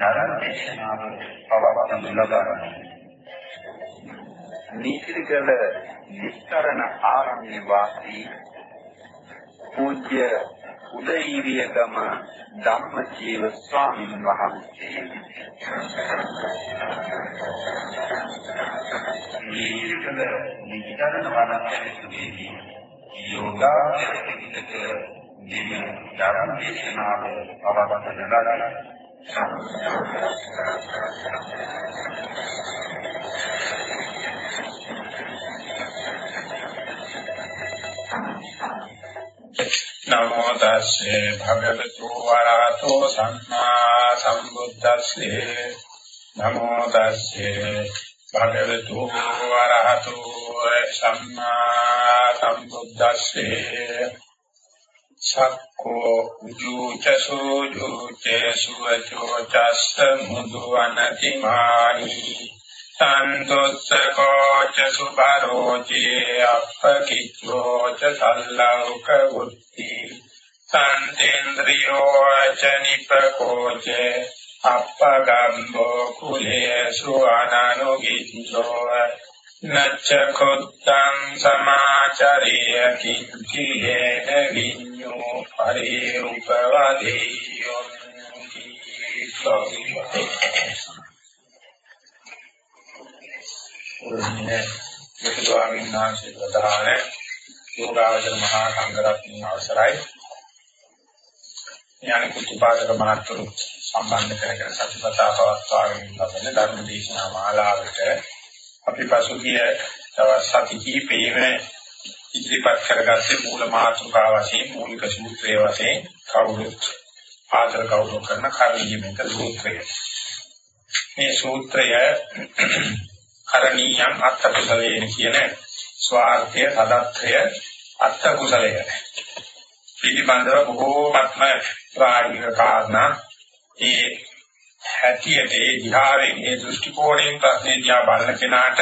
ධර්මදේශනාව පවත්වනු ලබන්නේ. නීතිගල විස්තරණ ආරණ්‍ය වාසී පූජ්‍ය උදේීරියගම ධම්මජීව ස්වාමීන් වහන්සේ නීතිගල විස්තරණ වනාන්තරයේදී යෝගා පිළිවෙතක දිවි ධර්මදේශනාව පවත්වනු ලබන්නේ. නමෝ තස්සේ භගවතු වරහතෝ සම්මා සම්බුද්දස්සේ නමෝ තස්සේ භගවතු වරහතෝ සම්මා සම්බුද්දස්සේ සක්කෝ උජුචසෝ ජුචේසුවචෝ චස්ස මුදුවනතිමානි සන්තොස්සකෝ ච සුභරෝචේ අප්පකිච්ඡෝ ච සල්ලෞක වුත්ති සන්තේන්ද්‍රියෝ ච නිපකෝ ච අප්පගම්බෝ කුලේසු අනනුගිච්ඡෝ නච්ච කොත්තං සමාචරිය කිංචිහෙන විඤ්ඤෝ පරිරූපවදීයෝ උරුමනේ යතුවාමින් නාශේ ප්‍රධාන යෝගාවචර මහා සංඝරත්නයේ අවසරයි ඥාන කුතුපාදක මහත්තුරු සම්බන්ධ කරගෙන සතිපතා පවත්වාගෙන ලබන ධර්ම දේශනා මාලාවට අපි පසුගිය දවස් සති කිහිපෙම ඉදිරිපත් කරගත්තේ මූල මාතෘකාව වශයෙන් මූලික සූත්‍රය වශයෙන් කවුරුත් ආදර කවුරු කරන කර්මීයමක සූත්‍රය. මේ සූත්‍රය කරණීයම් අත්කුසලයෙන් කියන ස්වාර්ථය සදත්‍රය අත්කුසලය. පිළිබඳව බොහෝමත්ම ප්‍රායෝගික කාරණා ඒ හැටියට ඒ විහාරයේ මේ දෘෂ්ටි කෝණයෙන් ප්‍රශ්නේ දිහා බලන කෙනාට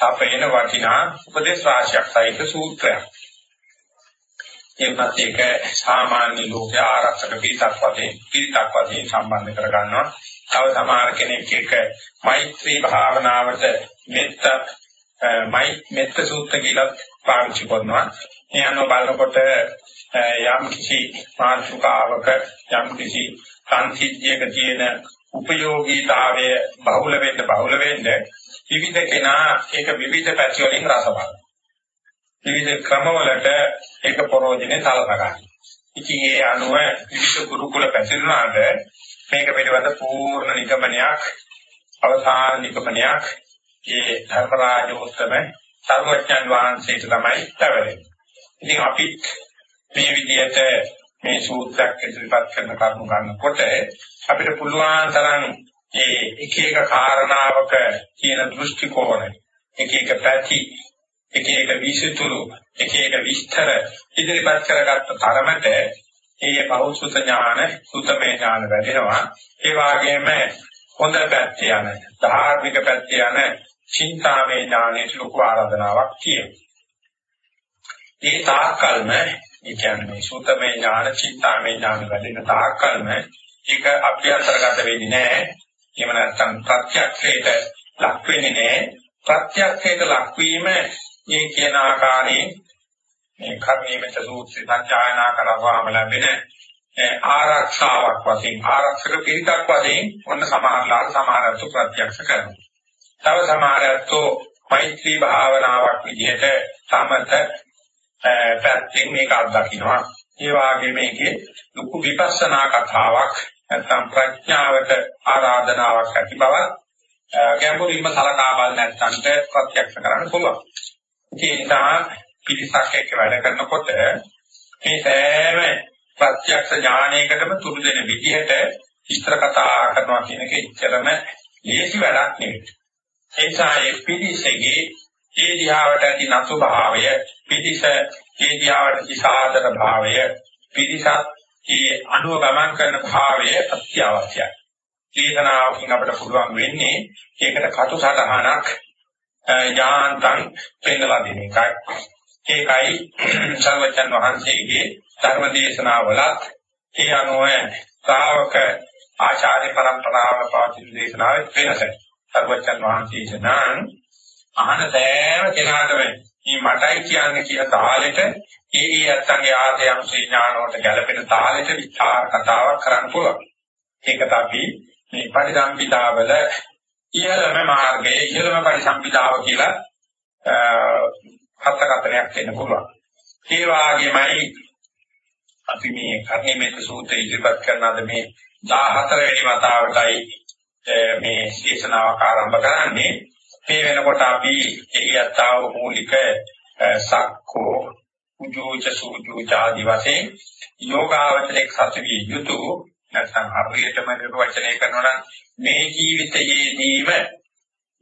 අපේන වටිනා උපදේශ රාශියක් සහිත සූත්‍රයක්. ඒකත් ඒක සාමාන්‍ය ලෝක ආරක්ෂක පිටක් වශයෙන් පිටක් වශයෙන් සම්බන්ධ කරගන්නවා. තව සමහර කෙනෙක් එක මෛත්‍රී භාවනාවට මෙත්ත මයි මෙත්ත සූත්‍ර කියලා පාවිච්චි කරනවා. මේ අනුව බලනකොට යම් කිසි මාතෘකාවක යම් කිසි සංසිද්ධියක තියෙන උපයෝගීතාවය බහුල වෙන්න බහුල වෙන්න විවිධ කෙනා ඒක විවිධ පැති වලින් රස බලනවා. විවිධ ක්‍රමවලට ඒක ප්‍රෝජනේ සලකා ගන්නවා. ඉතින් ඒ අනුව විවිධ ගුරුකුල පැතිරුණාට මේක පිළිබඳ පූර්ණ නිගමනයක් අවසාන නිගමනයක් ඒ ධර්මරාජෝත්තම සර්වඥන් වහන්සේට තමයි ලැබෙන්නේ. ඉතින් අපි මේ විදිහට මේ සූත්‍රයක් ඉදිරිපත් කරන කරුණු ගන්නකොට අපිට පුළුවන් තරම් ඒ එක එක කාරණාවක තියෙන දෘෂ්ටි කෝණ එක එක පැති එක එක විසිතුරු එක එක විස්තර ඉදිරිපත් කරගත්ත තරමට ඒ බෞද්ධ ඥාන සුතමේ ඥාන වැඩෙනවා ඒ වගේම හොඳ පැත්තේ යන ධාර්මික පැත්තේ යන චින්තාමේ ඥානයේ ලොකු ආරාධනාවක් තියෙනවා ඒ තාක්කල්ම ඒ කියන්නේ සුතමේ ඥාන චින්තාමේ ඥාන වැඩෙන තාක්කල්ම ඒක අභ්‍යන්තරගත වෙන්නේ නැහැ. එහෙම නැත්නම් ප්‍රත්‍යක්ෂයට ලක් වෙන්නේ නැහැ. ප්‍රත්‍යක්ෂයට ලක්වීම මේ කියන ආකාරයෙන් මේ කර්මීමෙත සූත්‍රය සංජානනා කරවම ලැබෙන ආරක්ෂාවක් වශයෙන් ආරක්ෂක පිළිකක් වශයෙන් ඔන්න සමාහලාර සමාරත්ව ප්‍රත්‍යක්ෂ කරනවා. තව සමාරත්ව මෛත්‍රී භාවනාවක් විදිහට සමත පැත්තෙන් මේක අත්දකින්නවා. ඒ වගේ මේකේ ලොකු විපස්සනා කතාවක් නැත්නම් ප්‍රඥාවට ආරාධනාවක් ඇති බව ගැඹුරින්ම සලකා බල නැත්නම්ට ප්‍රත්‍යක්ෂ කරන්න පුළුවන්. ඒ නිසා පිළිසක් එක්ක වැඩ කරනකොට මේ සෑම ප්‍රත්‍යක්ෂ ඥානයකටම තුරු දෙන විදිහට විස්තර කතා කරනවා කියන එක එච්චරම ලේසි වැඩක් නෙවෙයි. ඒ නිසා ඒ පිළිසෙගේ ඒ දිහාවට ඇති නසු භාවය පිටිස ඒ දිහාවට සාදර භාවය පිරිසත් ඒ අනුව ගමන් කරන භාවය අත්‍යවශ්‍යයි. චේතනාවකින් අපිට පුළුවන් වෙන්නේ ඒකට කටු සටහනක් යාන්තම් පෙන්වලා දෙන එකයි. ඒකයි සර්වචන් වහන්සේගේ ධර්ම දේශනාවලත් ඒ අනුව ශ්‍රාවක ආචාර්ය પરම්පරාව පවතින දේශනාවේ වෙනස. සර්වචන් වහන්සේ නම් අහන සෑම කෙනාටම මේ මටයි කියන්නේ කියන තාලෙට ඒ ඒ අත්ංගේ ආදයන් ඥානවට ගැලපෙන තාලෙට විචාර කතාවක් කරන්න පුළුවන්. ඒකට අපි මේ පරිසම්පිතාවල ඉහළම මාර්ගයේ ඉහළම පරිසම්පිතාව කියලා හත්කතරයක් වෙන්න පුළුවන්. ඒ වගේමයි අපි මේ කර්ණිමේත සූත්‍රය ඉදිරිපත් කරන අද මේ 14 වෙනි වතාවටයි මේ දේශනාවක් ආරම්භ කරන්නේ. මේ වෙනකොට අපි එළියතාව මූලික සක්කෝ උජෝච සූජෝච ආදි වශයෙන් යෝගාවචරයේ සත්‍විය යුතු නැත්නම් හරියටම නිර්වචනය කරනවා නම් මේ ජීවිතයේදීම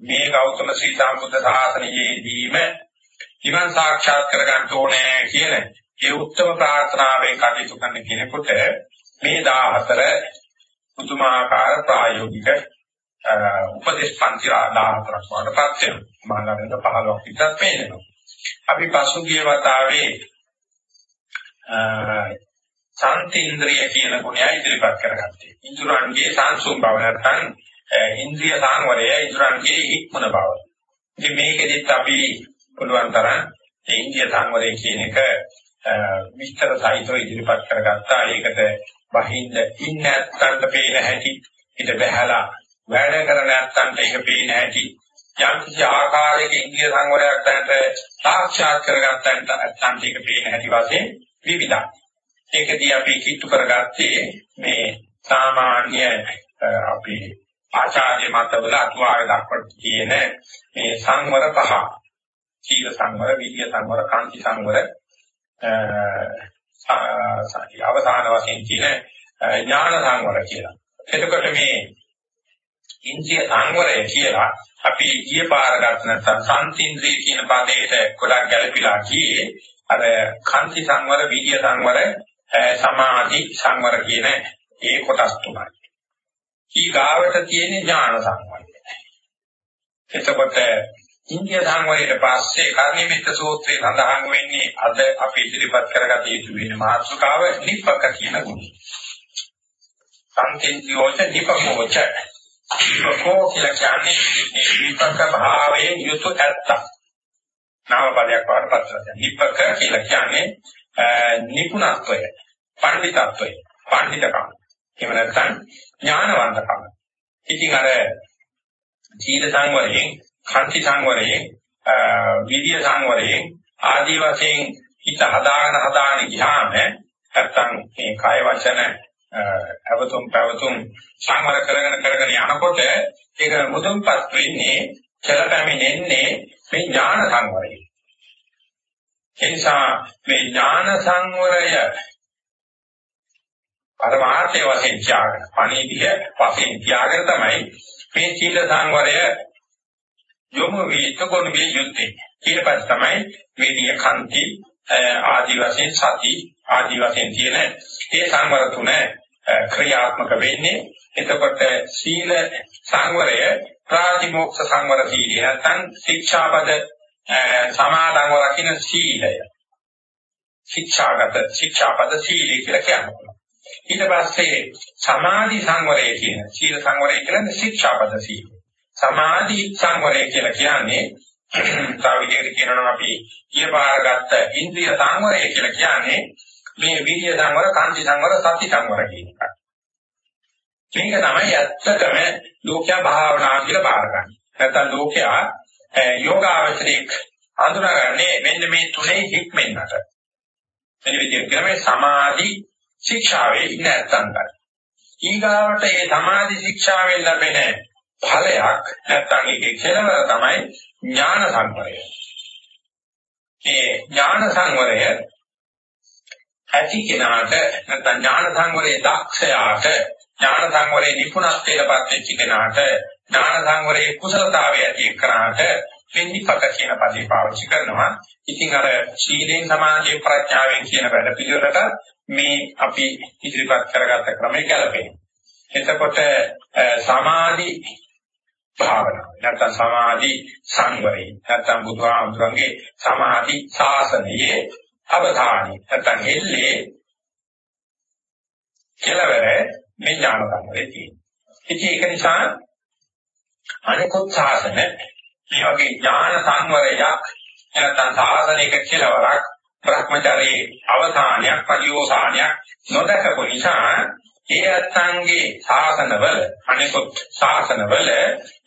මේ ගෞතම සී සම්බුද්ධ ශාසනයේදීම නිවන් සාක්ෂාත් කරගන්න ඕනේ කියන ඒ උත්තර ප්‍රාර්ථනාවෙන් කටයුතු කරන කෙනෙකුට මේ 14 පුදුමාකාර ප්‍රායෝගික උපදේශ පන්ති 14ක් වඩපත් වෙනවා. මානවක 15ක් විතර පේනවා. අපි පසුගිය වතාවේ සාන්තිඉන්ද්‍රිය කියන ගුණය ඉදිරිපත් කරගත්තේ. ඉන්ද්‍රයන්ගේ සංසුන් බව නැත්නම් ඉන්ද්‍රිය සංවරය ඉන්ද්‍රයන්ගේ ඉක්මන බව. ඉතින් මේකෙදිත් අපි පුළුවන් තරම් ඉන්ද්‍රිය සංවරය කියන එක විස්තර සහිතව ඉදිරිපත් කරගත්තා. ඒකට බහින්ද ඉන්න නැත්තන්ට පේන හැටි ඊට බහැලා වැඩ කර නැත්තන්ට ඒක පේන හැටි යම් කිසි ආකාරයක ඉන්ද්‍රිය සංවරයක් දැනට සාක්ෂාත් කරගත්තන්ට නැත්තන්ට ඒක පේන හැටි වශයෙන් විවිධයි. ඒකදී අපි කිට්ටු කරගත්තේ මේ සාමාන්‍ය අපි ආචාර්ය මතවල අතුවාවේ දක්වන තියෙන මේ සංවර පහ. සීල සංවර, විද්‍ය සංවර, කාන්ති සංවර අවසාන වශයෙන් කියන ඥාන සංවර කියලා. එතකොට මේ ඉන්ද්‍රිය සංවරය කියලා අපි ඊයේ පාර ගන්න නැත්නම් සංසින්ද්‍රිය කියන පදයට ගොඩක් ගැළපීලා කියේ අර කාන්ති සංවර, විද්‍ය සංවර, සමාධි සංවර කියන ඒ කොටස් තුනයි. ඊගාවට තියෙන ඥාන සංවරය. එතකොට ඉන්දිය සංවරයට පස්සේ කර්ණිමිත සූත්‍රයේ සඳහන් වෙන්නේ අද අපි ඉදිරිපත් කරගත යුතු වෙන මාතෘකාව නිප්පක කියන ගුණය. සංකේතියෝච නිපකෝච. නිපකෝ කියලා කියන්නේ නිපක භාවයේ යුතු ඇත්ත. නාම පදයක් වඩපත් කරගන්න. නිපක කියලා කියන්නේ නිපුණත්වය, පඬිතත්වය, පඬිතකම. එහෙම නැත්නම් ඥානවන්තකම. ඉතින් අර සීල සංවරයෙන් කන්ති සංවරයෙන් විද්‍ය සංවරයෙන් ආදී වශයෙන් හිත හදාගෙන හදාගෙන ගියාම නැත්තම් මේ කය වචන අවතුම් පැවතුම් සංවර කරගෙන කරගෙන යනකොට ඒක මුදුන්පත් වෙන්නේ චලපැමිණෙන්නේ මේ ඥාන සංවරයෙන්. ඒ නිසා මේ ඥාන සංවරය පරමාර්ථය වශයෙන් තියාගෙන පණිවිඩය වශයෙන් තියාගෙන තමයි මේ සීල සංවරය යොමු වේතකොණ වේ යුත්තේ. ඊට පස්සේ තමයි වේදිය කන්ති ආදි වශයෙන් සති ආදි වශයෙන් තියෙන ඒ සංවර තුන ක්‍රියාත්මක වෙන්නේ. එතකොට සීල සංවරය ප්‍රාතිමෝක්ෂ සංවර සීලය නැත්නම් ශික්ෂාපද සමාදන්ව රකින්න සීලය. ශික්ෂාගත ශික්ෂාපද සීලය කියලා කියනවා. ඊට පස්සේ සමාධි සංවරය කියන සීල සංවරය කියන්නේ ශික්ෂාපද සීලය. සමාධි සංවරය කියලා කියන්නේ තව විදිහකට කියනවා නම් අපි ඊපාර ගත්ත ඉන්ද්‍රිය සංවරය කියලා කියන්නේ මේ විරිය සංවර, කාන්ති සංවර, සති සංවර කියන එක. මේක තමයි ඇත්තටම ලෝකයා භාවනා කියලා බාර ගන්න. නැත්නම් ලෝකයා යෝගාවචරික අඳුරගන්නේ මෙන්න මේ තුනේ හික්මෙන්නට. මෙන්න විදිහට කියන්නේ සමාධි ශික්ෂාවේ ඉන්න නැත්තන්ට. ඊගාවට ඒ සමාධි ශික්ෂාවෙන් ලැබෙන ඵලයක් නැත්තම් ඒකේ කෙලවර තමයි ඥාන සංවරය. මේ ඥාන සංවරය ඇති කෙනාට නැත්තම් ඥාන සංවරයේ දක්ෂයාට ඥාන සංවරයේ නිපුණත්වයටපත් වෙච්ච කෙනාට ඥාන සංවරයේ කුසලතාවය ඇති කරාට පින්නිපක කියන පදේ පාවිච්චි කරනවා. ඉතින් අර සීලෙන් සමාධියෙන් ප්‍රඥාවෙන් කියන වැඩ පිළිවෙලට මේ අපි ඉදිරිපත් කරගත්ත ක්‍රමයේ ගැලපෙන්නේ. එතකොට සමාධි භාවනාව නැත්නම් සමාධි සංවරය නැත්නම් බුදුහාමුදුරන්ගේ සමාධි ශාසනයේ අවධානය නැත්නම් එල්ලේ කෙලවර මේ ඥාන සංවරය තියෙනවා. ඉතින් ඒක නිසා අනිකුත් ශාසන මේ වගේ ඥාන සංවරයක් නැත්නම් ශාසනික කෙලවරක් භ්‍රමචාරී අවධානයක් පරිෝසානයක් නොදකපු නිසා ඒ අත්ංගේ ශාසනවල අනිකුත් ශාසනවල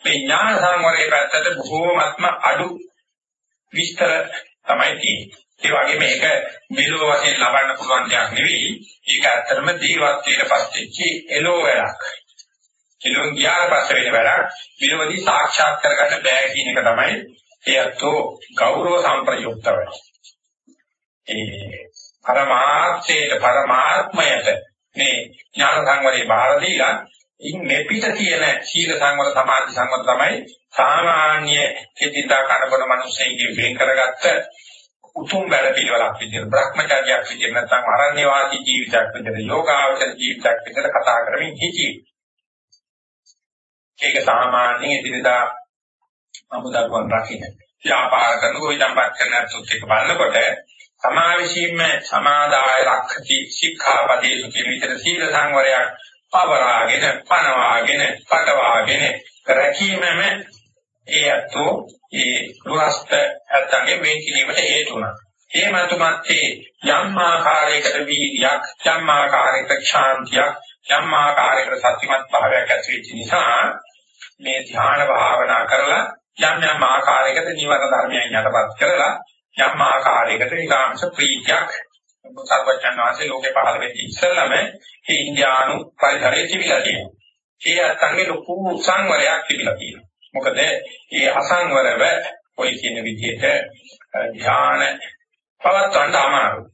මේ ඥාන සංවරයේ පැත්තට බොහෝමත්ම අඩු විස්තර තමයි තියෙන්නේ. ඒ වගේම මේක මෙලොව වශයෙන් ලබන්න පුළුවන් දෙයක් නෙවෙයි. ඒක ඇත්තටම දීවත්වයට පස්සෙච්චි එලෝ වැඩක්. එලෝ ගියාට පස්සේ වෙන වැඩක්. මෙලොවදී සාක්ෂාත් කරගන්න බෑ කියන එක තමයි එයත්ෝ ගෞරව සම්ප්‍රයුක්තව. ඒ පරමාර්ථයේ පරමාත්මයට මේ ඥාන සංවරේ බාර දීලා ඉන් මෙපිට තියෙන සීල සංවර සමාධි සංවර තමයි සාමාන්‍ය චිත්තා කරබන මිනිස්සෙකින් වෙන් කරගත්ත උතුම් වැඩ පිළිවෙලක් විදිහට භ්‍රමචර්යයක් විදිහට නැත්නම් අරණ්‍ය වාසී ජීවිතයක් විදිහට යෝගාවචර ජීවිතයක් විදිහට කතා කරමින් හිටියේ. ඒක සාමාන්‍යයෙන් ඉදිරියදා අමුදරුවන් රකින්න. ව්‍යාපාර කරන ගොවිතැන්පත් කරන අතුත් එක බලනකොට සමාවිශීම සමාදාය රක්ඛති ශික්ෂාපදේසු කියන විතර සීල සංවරයක් පවරාගෙන පනවාගෙන පටවාගෙන රැකීමම ඒ අතෝ ඒ දුරස්ත ඇත්තගේ මේ කිරීමට හේතු වුණා. ඒ මතුමත්යේ යම් ආකාරයකට වීර්යයක් යම් ආකාරයකට ශාන්තියක් යම් ආකාරයකට සත්‍යමත් භාවයක් ඇති වෙච්ච නිසා මේ ධ්‍යාන භාවනා කරලා යම් යම් ආකාරයකට නිවන ධර්මයන් යටපත් කරලා යම් ආකාරයකට ඊගාංශ ප්‍රීතියක් සර්වඥාන් වහන්සේ ලෝකේ පහළ වෙච්ච ඉස්සෙල්ලම මේ ඉන්දියානු පරිසරයේ තිබිලා තියෙනවා. ඒ අත්ංගේ ලොකු සංවරයක් තිබිලා තියෙනවා. මොකද මේ අසංවරව ඔය කියන විදිහට ධ්‍යාන පවත්වන්න අමාරුයි.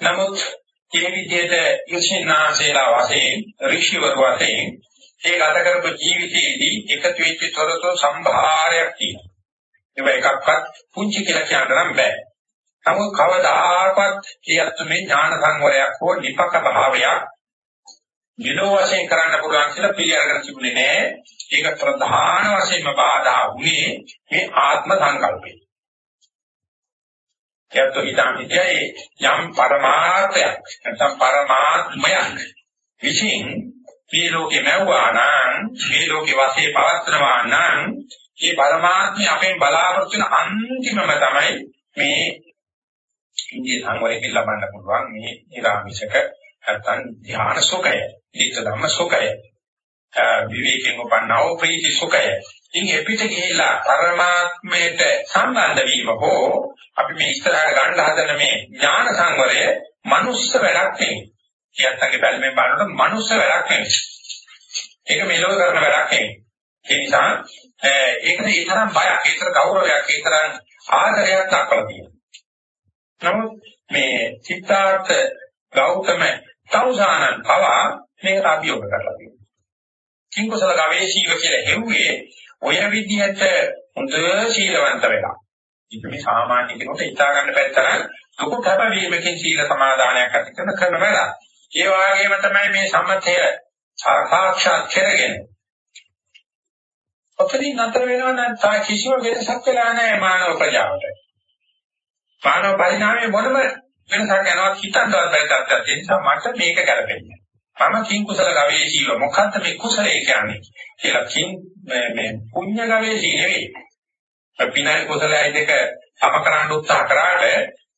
නමුත් මේ විදිහට යොෂිනාසේලා වශයෙන් ඍෂිවරු වශයෙන් ඒ ගත කරපු ජීවිතයේදී එකතු වෙච්ච තොරතුරු සම්භාරයක් තියෙනවා. ඒක එකක්වත් පුංචි කියලා කියන්න නම් බෑ. නමුත් කවදාකවත් කියත් මේ ඥාන සංවරයක් හෝ නිපක භාවයක් විනෝ වශයෙන් කරන්න පුළුවන් කියලා පිළිඅරගෙන තිබුණේ නෑ. ඒක ප්‍රධාන වශයෙන්ම බාධා වුණේ මේ ආත්ම සංකල්පේ. කියත් හිතාමිතේ යම් පරමාර්ථයක් නැත්නම් පරමාත්මයක් විසින් මේ ලෝකේ මැව්වා නම් මේ ලෝකේ වාසේ පවත්නවා නම් මේ පරමාත්මය අපෙන් බලාපොරොත්තු වෙන අන්තිමම තමයි මේ ඉන්දිය සංවරයෙන් ලබන්න පුළුවන් මේ ඊරාමිෂක නැත්නම් ධ්‍යාන සුඛය, ධිට ධම්ම සුඛය, විවේකයෙන් උපන්නව ප්‍රීති සුඛය. ඉතින් එපිට ගිහිලා පරමාත්මයට සම්බන්ධ වීම හෝ අපි මේ ඉස්සරහට ගන්න හදන මේ ඥාන සංවරය මනුස්ස වැඩක් නෙවෙයි. කියත්තගේ බැලමෙන් බලනකොට මනුස්ස වැඩක් නෙවෙයි. ඒක මෙලොව කරන වැඩක් නෙවෙයි. ඒ නිසා ඒකට ඒ තරම් බයක්, ඒ තරම් ගෞරවයක්, ඒ තරම් ආදරයක් දක්වලා තියෙනවා. නමුත් මේ චිත්තාර්ථ ගෞතම තවුසානන් පවා මේකට අභියෝග කරලා තියෙනවා. කිංකුසල ගවේෂීව කියලා හෙව්වේ ඔය විදිහට හොඳ සීලවන්ත වෙලා. ඒක මේ සාමාන්‍ය කෙනෙකුට හිතා ගන්න බැරි තරම් ලොකු කැපවීමකින් සීල සමාදානයක් ඇති කරන කරන වැඩ. ඒ වගේම තමයි මේ සම්මතය සාක්ෂාත් කරගෙන. ඔතනින් නතර වෙනව නම් කිසිම වෙනසක් වෙලා නැහැ මානව ප්‍රජාවට. මානව පරිණාමයේ මොනම වෙනසක් යනවා හිතන්නවත් බැරි තත්ත්වයක් ඒ නිසා මට මේක කරපෙන්නේ. මම කිං කුසල ගවේෂීව මොකද්ද මේ කුසලයේ කියන්නේ කියලා කිං මේ පුණ්‍ය ගවේෂී නෙවෙයි. පිනයි කුසලයි දෙක සම කරන්න උත්සාහ කරාට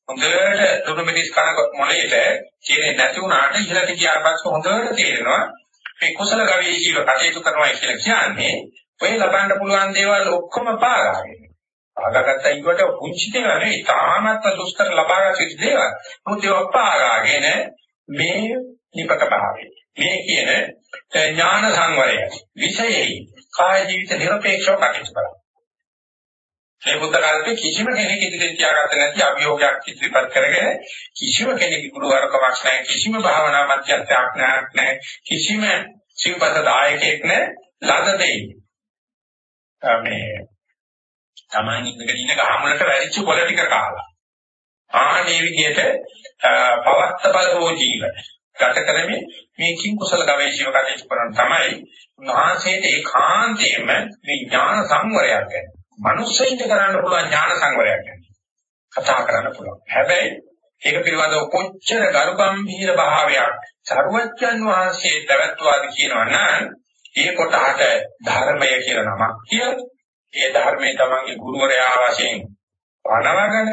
හොඳට දුරු මිනිස් කන මොලේට කියන්නේ නැති වුණාට ඉහළට ගියාට පස්සේ හොඳට තේරෙනවා මේ කුසල ගවේෂීව කටයුතු කරනවා කියලා කියන්නේ ඔය ලබන්න පුළුවන් දේවල් ඔක්කොම පාගාගෙන. පාගාගත්තා ඊට පුංචි දේවල් නෙවෙයි තාමත් දුෂ්කර ලබාගත යුතු දේවල්. මොකද ඒවා පාගාගෙන මේ නිපක භාවය. මේ කියන ඥාන සංවරය විශේෂයි කාය ජීවිත නිර්පේක්ෂව කටයුතු කරනවා. මේ බුද්ධ කාලේ කිසිම කෙනෙක් ඉදිරියට තියාගත්තේ නැති අභියෝගයක් ඉදිරිපත් කරගෙන කිසිම කෙනෙක් ගුරුවරකමක් නැහැ කිසිම භාවනා මධ්‍යස්ථාවක් නැහැ කිසිම සිව්පත දායකයෙක් නැහැ ලද දෙයි මේ තමන් ඉඳගෙන ඉන්න ගහමුලට වැරිච්ච පොළ ටික කාලා ආනේ විදිහට පවත්ත බලෝ ජීව ගත කරමින් මේ කිං කුසල ගවේෂණ කටයුතු කරන තමයි උන්වහන්සේට ඒකාන්තයෙන්ම මේ ඥාන සංවරයක් ගැන. මනුස්සයින්ට කරන්න පුළුවන් ඥාන සංවරයක් ගැන කතා කරන්න පුළුවන්. හැබැයි ඒක පිළිබඳව කොච්චර ගරුගම්භීර භාවයක් සර්වඥන් වහන්සේ පැවැත්වාද කියනවා නම් ඒ කොටහට ධර්මය කියලා නමක් කියලා. ඒ ධර්මයේ තමන්ගේ ගුරුවරයා වශයෙන් පනවගෙන,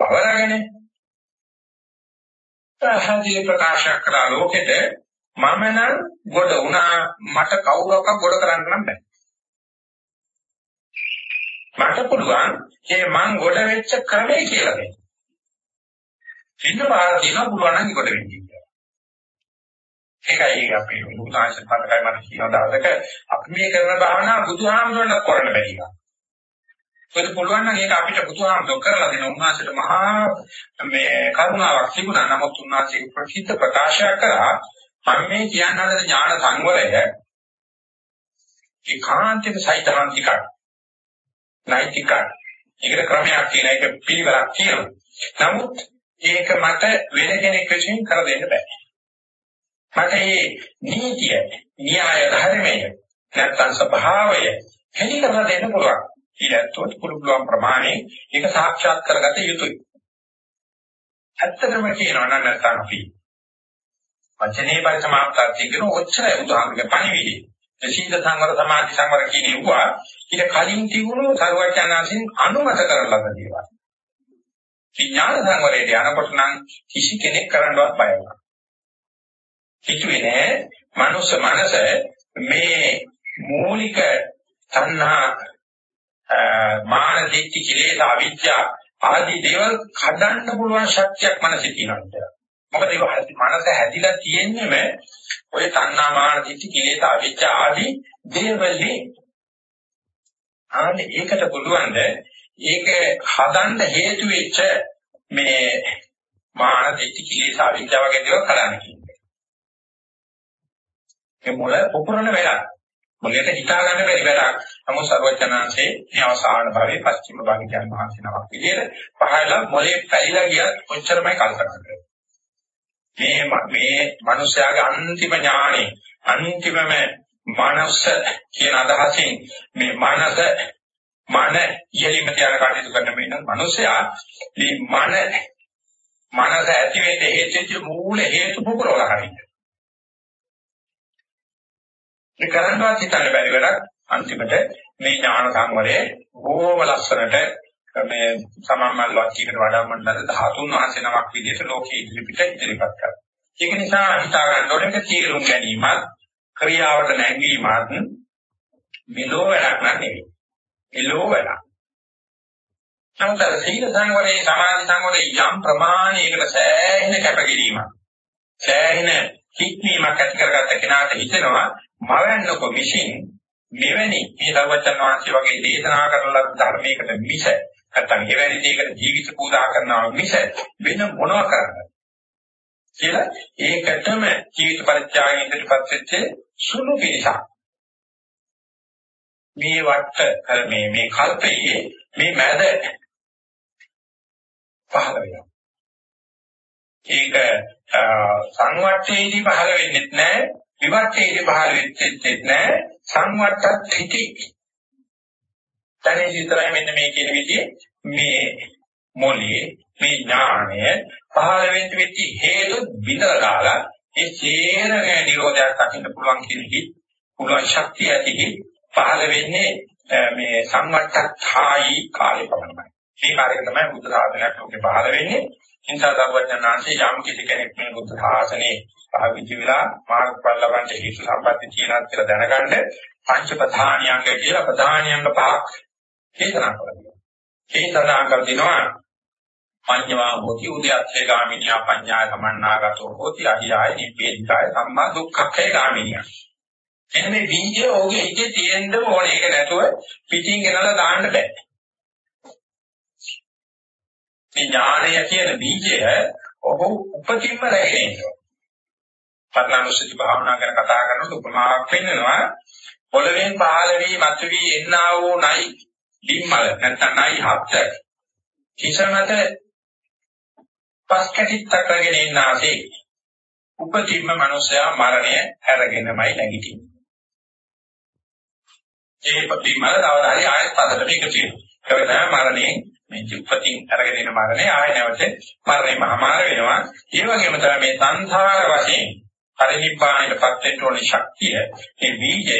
පවරගෙන පැහැදිලි ප්‍රකාශ කළා ලෝකෙට මම නම් ගොඩ වුණා මට කවුරක්වත් ගොඩ කරන්න නම් බෑ. මට පුළුවන් මේ මං ගොඩ වෙච්ච ක්‍රමය කියලා දෙන්න. ඉන්න බාර දෙනවා පුළුවන් නම් ගොඩ වෙන්න කියලා. ඒකයි අපේ උදාහරණ පදකයි මම කියන දායක අපි මේ කරන භාවනාව බුදුහාමුදුරන්ට කරන්න බැරි එක. ඒක පුළුවන් නම් ඒක අපිට බුදුහාමුදුර කරලා දෙන උන්වහන්සේට මහා මේ කරුණාවක් තිබුණා. නමුත් උන්වහන්සේ ප්‍රසිද්ධ ප්‍රකාශය කරා මම මේ කියන්න හදන ඥාන සංවරය ඒකාන්තික සයිතාන්තික නෛතික ඒකට ක්‍රමයක් කියන එක පිළිවෙලක් තියෙනවා. නමුත් ඒක මට වෙන කෙනෙක් විසින් කර දෙන්න බෑ. මට මේ නීතිය, න්‍යාය ධර්මය, නැත්නම් ස්වභාවය හෙලි කරලා දෙන්න පුළුවන්. ඊළඟට පුළුවන් ප්‍රමාණය ඒක සාක්ෂාත් කරගත යුතුයි. ඇත්තටම කියනවා නම් නැත්නම් අපි වචනේ පරිසමාප්තය කියන ඔච්චරයි උදාහරණයක් පණිවිඩය. සීල සංවර සමාධි සංවර කියන ඒවා ඊට කලින් තිබුණු සරුවචනාසින් අනුමත කරලා දේවල්. විඥාන සංවරයට යනකොට නම් කිසි කෙනෙක් කරන්නවත් බය වෙනවා. හිතුවේ නෑ මනුස්ස මනස මේ මූලික තණ්හා මාන දිට්ඨි කිලේස අවිද්‍යා ආදී දේවල් කඩන්න පුළුවන් ශක්තියක් මනසේ තියෙනවා කියලා. මොකද ඒක මනස හැදිලා තියෙන්නේම ඔය තණ්හා මාන දිට්ඨි කිලේස අවිද්‍යා ආදී දේවල්ලි ආන්නේ ඒකට පුළුවන්ද ඒක හදන්න හේතු වෙච්ච මේ මාන දිට්ඨි කිලේස අවිද්‍යාව වගේ දේවල් කඩන්න කියන්නේ. ඒ මොළ පුපුරන වෙලාව. මොළයට හිතා ගන්න බැරි වැඩක්. නමුත් සර්වචනාංශේ මේ අවසාන භාවයේ පස්චිම භාගිකයන් වහන්සේ නමක් විදියට පහළ මොළේ පැලිලා ගියත් ඔච්චරමයි කල්පනා කරන්නේ. මේ මේ මිනිස්යාගේ අන්තිම ඥානෙ අන්තිමම මානස කියන අදහසින් මේ මානස මන ඉහළින්ම තියන කටයුතු කරන මේ මිනිස්යා මේ මන මනස ඇති වෙන්නේ හේතු මූල හේතු පුපුරවලා හරියට. ඒ කරන්නවත් හිතන්න බැරි වැඩක් අන්තිමට මේ ඥාන සංවරයේ බොහෝම ලස්සනට මේ සමම්මල් වාක්‍යයකට වඩා මණ්ඩල 13 වහන්සේ නමක් විදිහට ලෝකයේ ඉදිරිපිට ඉදිරිපත් කරා. ඒක නිසා හිතා ගන්න ඕනේ තීරුම් ගැනීමත් ක්‍රියාවට නැංවීමත් මෙලෝ වැඩක් නෙවෙයි. එලෝ වැඩක්. නමුත් සීල සංවරයේ සමාධි සංවරයේ යම් ප්‍රමාණයකට සෑහෙන කැපකිරීමක් සෑහෙන හික්මීමක් ඇති කරගත්ත කෙනාට හිතෙනවා මවන්නක විශ්ින් මෙවැනි මේ දවචන් වහන්සේ වගේ දේශනා කරන ධර්මයකට මිස නැත්නම් එවැනි දෙයකට ජීවිත පූජා කරනවා මිස වෙන මොනවා කරන්නේ කියලා ඒකටම ජීවිත පරිත්‍යාගයෙන් ඉදිරිපත් වෙච්ච සුළු පිරිසක්. මේ වට මේ මේ කල්පයේ මේ මැද පහළ වෙනවා. ඒක සංවට්ටේදී පහළ වෙන්නේ නැහැ. විවට්ටේදී පහළ වෙච්චෙත් නැහැ සංවට්ටත් හිටි. දැනේ විතරයි මෙන්න මේ කියන විදිහේ මේ මොලේ මේ ඥානය පහළ වෙච්ච වෙච්ච හේතු බිඳලා දාලා ඒ සේරම නිරෝධයක් දකින්න පුළුවන් කියන හිත් පුළුවන් ශක්තිය ඇති පහළ වෙන්නේ මේ සංවට්ටායි කාලේ පමණයි. මේ කාර්යය තමයි බුද්ධ සාධනයක් ලෝකේ පහළ වෙන්නේ. හිංසා දරුවචනාංශේ යම් කිසි කෙනෙක් මේ බුද්ධ ශාසනයේ පාවිච්චි වෙලා මාර්ගඵල ලබන්න හේතු සම්පatti තියෙනවා කියලා දැනගන්න පංච ප්‍රධානියංග කියලා ප්‍රධානියංග පහක් හේතනා කරනවා. හේතනා කර දිනවා පඤ්ඤවා හෝති උද්‍යත්තේ ගාමිනියා පඤ්ඤාය සමන්නාගතෝ හෝති අහියාය නිබ්බේධිකාය සම්මා දුක්ඛේ ගාමිනියා. එන්නේ මේ බීජය ඕගේ හිතේ තියෙන්න ඕනේ. ඒක නැතුව පිටින් ගෙනලා දාන්න බෑ. මේ ඥානය කියන බීජය ඔහු උපතින්ම රැගෙන ඉන්නවා. පරණානුස්සති භාවනා ගැන කතා කරනකොට උපමාවක් වෙන්නනවා පොළවෙන් පහළ වී මතුවී එන්නා වූ නයි බිම්මල නැත්නම් නයි හත් කිසමත පස් කැටිත්තක් කරගෙන ඉන්න ආසේ උපතින්ම මනුස්සයා මරණය හැරගෙනමයි නැගිටින්නේ. ඒ ප්‍රතිමල දවදාරි ආයත් පදට මේක තියෙනවා. කරන මරණයෙන් මේ උපතින් අරගෙන එන මරණය ආය නැවත මරණය මහමාර වෙනවා. ඒ වගේම තමයි මේ සංසාර වශයෙන් පරිනිබ්බාණයටපත් වෙන්න ඕන ශක්තිය, මේ බීජය,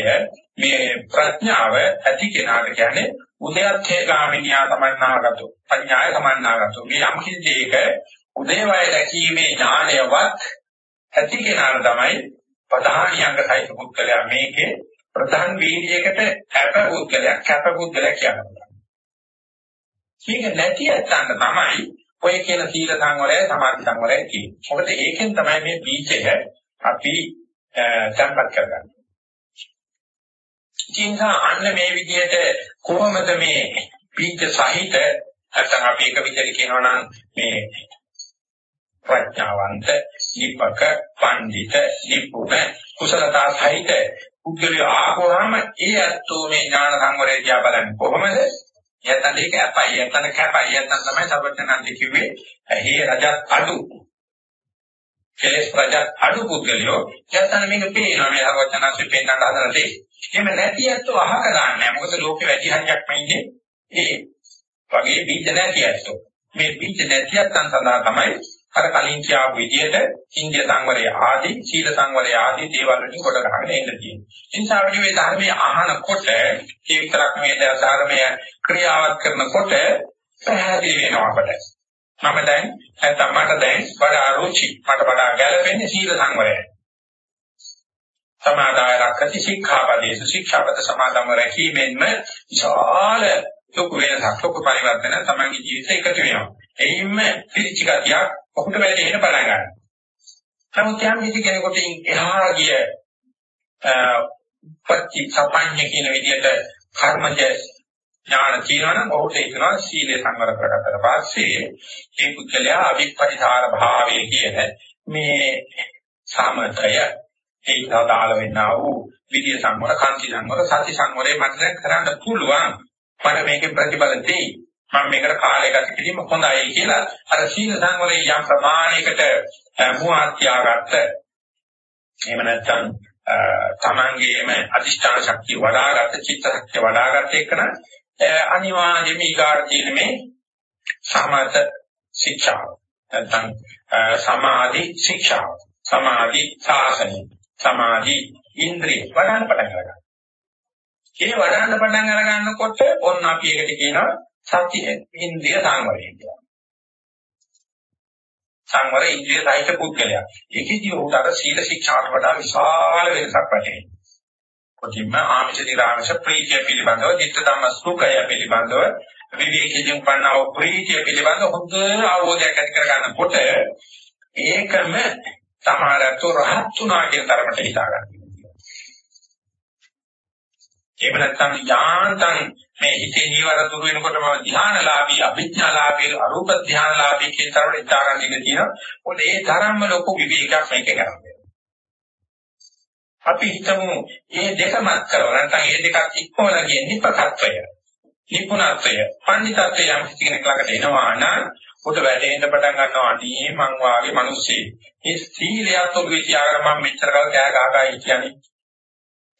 මේ ප්‍රඥාව ඇති කෙනාට කියන්නේ උදයත්ථේ ගාමිනියා තමන්නාගතෝ, පඤ්ඤාය තමන්නාගතෝ. මේ යම් කිසි දෙයක උදේවය දැකීමේ ඥානයවත් ඇති කෙනාට තමයි ප්‍රධානියංග සහිත පුද්ගලයා මේකේ ප්‍රධාන වීර්යයකට කැප පුද්ගලයා කැප පුද්ගලයා කියනවා. මේක නැති ඇත්තන්ට තමයි ඔය කියන සීල සංවරය සමාධි සංවරය කියන්නේ. මොකද ඒකෙන් තමයි මේ බීජය අපි සම්පත් කරගන්නේ. ඉතින්සා අන්න මේ විදිහට කොහොමද මේ බීජ සහිත නැත්නම් අපි එක විදිහට කියනවා නම් මේ ප්‍රඥාවන්ත, දීපක, පඬිත, දීපුණ කුසලතා සහිත පුද්ගලයා ආවම ඒ අත්ෝ මේ ඥාන සංවරය දිහා බලන්නේ කොහොමද? යත්තන් ඒක අපයි යත්තන් කැපයි. යත්තන් තමයි සර්වඥාන්ති කිව්වේ ඇහි රජත් අඩු. කෙලස් රජත් අඩු පුද්ගලයෝ යත්තන් මේක පේනවා. මේ සර්වඥාන්ති පෙන්නන්න හදන දේ එහෙම නැති ඇත්තෝ අහක දාන්නේ මොකද ලෝකෙ වැඩි හරියක් ඉන්නේ ඒ වගේ බීජ නැති ඇත්තෝ. මේ බීජ නැති ඇත්තන් සඳහා තමයි අර කලින් කියාපු විදිහට ඉන්දිය සංවරය ආදී සීල සංවරය ආදී දේවල් වලින් කොට ගන්න එන්න තියෙනවා. ඒ නිසා අපි මේ ධර්මයේ අහනකොට ඒ විතරක් මේ ධර්මය ක්‍රියාවත් කරනකොට පැහැදිලි වෙනවා අපට. මම දැන් නැත්නම් මට දැන් වඩා රුචි මට වඩා ගැළපෙන්නේ සීල සංවරයයි. සමාදාය රක්කති ශික්ෂාපදේශ ශික්ෂාපද සමාදම්ව රැකීමෙන්ම විශාල ලොකු වෙනසක් ලොකු පරිවර්තන තමන්ගේ ජීවිතේ එකතු වෙනවා. එයින්ම පිළිච්ච ගතියක් ඔහුට වැටෙන්න පටන් ගන්නවා. නමුත් යම් කිසි කෙනෙකුට එහා ගිය පච්චි සපඤ්ඤ කියන විදිහට කර්මජ ඥාන තියෙනවනම් ඔහුට හිතනවා සීලය සංවර කරගත්තට පස්සේ ඒ පුද්ගලයා අවිපරිසාර භාවයේ කියන මේ සමතය ඒ සාදාල වෙන්නා වූ විද්‍ය සංවර, කාන්ති සංවර, සති සංවරේ මට දැන් කරන්න පුළුවන්. මට මේකේ ප්‍රතිඵල දෙයි. මම මේකට කාලය ගත කිරීම හොඳයි කියලා අර සීල සංවරයේ යම් ප්‍රමාණයකට මුවාත්‍යාගත්ත එහෙම නැත්නම් තමන්ගේම අධිෂ්ඨාන ශක්තිය වඩාගත්ත චිත්ත ශක්තිය වඩාගත්ත එකන අනිවාර්යයෙන්ම ඊගාට තියෙන මේ සමත ශික්ෂාව. නැත්නම් සමාධි ශික්ෂාව. සමාධි සාසනය. සමාධි ඉන්ද්‍රිය. වඩන්න පටන් ගන්නවා. ඒ වඩන්න පටන් අර ගන්නකොට ඔන්න අපි ඒකට කියනවා සති ඉන්ද්‍රිය සංවරය කියලා. සංවර ඉන්ද්‍රිය සහිත පුද්ගලයා. ඒකෙදී උට අර සීල ශික්ෂාට වඩා විශාල වෙනසක් වැටෙනවා. කොටින්ම ආමිෂ නිරාමිෂ ප්‍රීතිය පිළිබඳව, ධිට්ඨ ධම්ම සුඛය පිළිබඳව, විවේකයෙන් පන්නව ප්‍රීතිය පිළිබඳව හොඳ අවබෝධයක් ඇති කර ගන්නකොට ඒකම සමහරතු රහත් උනා කියන තරමට හිතා ගන්නවා. එහෙම නැත්නම් යාන්තම් මේ හිතේ නීවර දුරු වෙනකොටම ධානලාභී අභිඥාලාභී අරූප ධානලාභී කියන තරමට ඉතාලන් ඉඳ තියෙනවා. මොකද ඒ තරම්ම ලොකු විවේකයක් මේක කරන්නේ. අපි හිතමු මේ දෙකමත් කරව නැත්නම් මේ දෙකක් ඉක්මවලා ගිය නිපකත්වය. නිපුණත්වය, පඬිතත්වය යම් කෙනෙක් ළඟට එනවා නම් උට වැටෙන්න පටන් ගන්නවා අනේ මං වාගේ මිනිස්සෙක්. මේ සීලයත් ඔබ විචාර මම මෙච්චර කල් කෑ ගහගා කියන්නේ.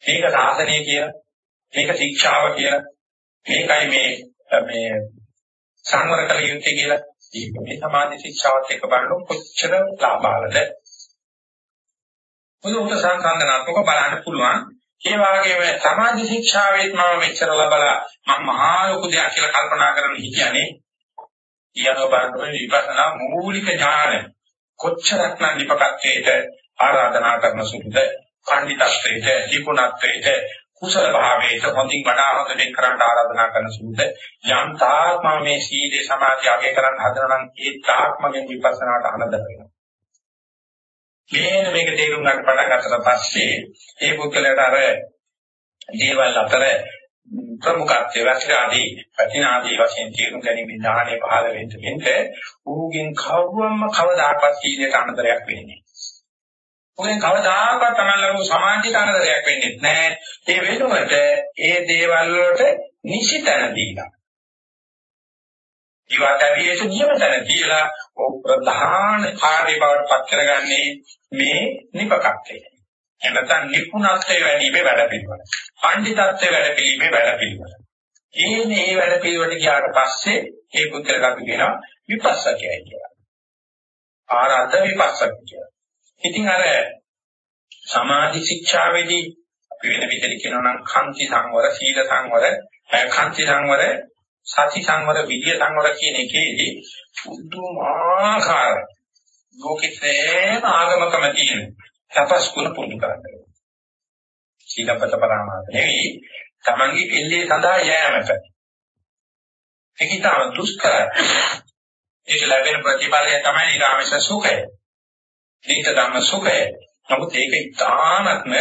මේක සාසනය කියලා. මේක ශික්ෂාව කියලා. මේකයි මේ මේ සංවර කළ යුත්තේ කියලා. ඒක මේ සමාධි ශික්ෂාවත් එක්ක බලනකොට කොච්චර ලාභාලද? මොනකට සංසන්දනාත්මක බලන්න පුළුවන්. ඒ වගේම සමාධි ශික්ෂාවෙත් මම මෙච්චර ලබලා මම මහා ලොකු දෙයක් කියලා කල්පනා කරන හිතියනේ. ඊයනෝ බලන්න විපස්සනා මූලික ඥාන කොච්චරක්නම් විපකත්වයට ආරාධනා කරන සුදුද? පඬිතත්වයට, දීපුණත්වයට, කුසල භාවයට හොඳින් වඩා හොඳ දෙයක් කරන්න ආරාධනා කරන සුද්ධ යම් තාත්ම මේ සීලේ සමාධිය අගය කරන්න හදනවා නම් ඒ තාත්මගෙන් විපස්සනාට අනදර වෙනවා. මේන මේක තේරුම් ගන්න පටන් ගත්තට පස්සේ ඒ පුද්ගලයාට අර දේවල් අතර ප්‍රමුඛත්වයේ වැටාදී ප්‍රතිනාදී වශයෙන් තේරුම් ගැනීම ඥානෙ පහළ වෙන්න වෙන්න ඌගෙන් කවවම කවදාකවත් සීලයට අනදරයක් වෙන්නේ ඔයෙන් කවදාකවත් තමයි ලඟ සමාජික අනදරයක් වෙන්නේ නැහැ. ඒ වෙනුවට ඒ දේවල් වලට නිසිතන දීලා. ඊවට ඇවිේස නියමතන කියලා ප්‍රධාන කාර්ය බවට පත් කරගන්නේ මේ නිපකත්වය. එනතන් නිපුණත්වයේ වැඩිමේ වැඩ පිළිවෙල. පඬිතත්වයේ වැඩ පිළිමේ වැඩ පිළිවෙල. ඒනේ මේ වැඩ පිළිවෙලට ගියාට පස්සේ ඒ පුත්‍රයාට කියනවා විපස්සකයයි කියලා. ආරද්ධ විපස්සක කියලා. ඉතින් අර සමාධි ශික්ෂාවේදී අපි වෙන විදිහට කියනවා නම් කන්ති සංවර, සීල සංවර, කන්ති සංවර, සති සංවර, විද්‍ය සංවර කියන එකේදී පුදුමාකාර ලෝකෙතේම ආගමකම තියෙන තපස් කුණ පුරුදු කරන්නේ. සීලපත පරමාර්ථ නෙවෙයි තමන්ගේ කෙල්ලේ සඳහා යෑමට. ඒක ඉතාම දුෂ්කර. ඒක ලැබෙන ප්‍රතිඵලය තමයි ඊරාමස සුඛය. දීත ධම්ම සුඛය. නමුත් ඒක ඉතාමත්ම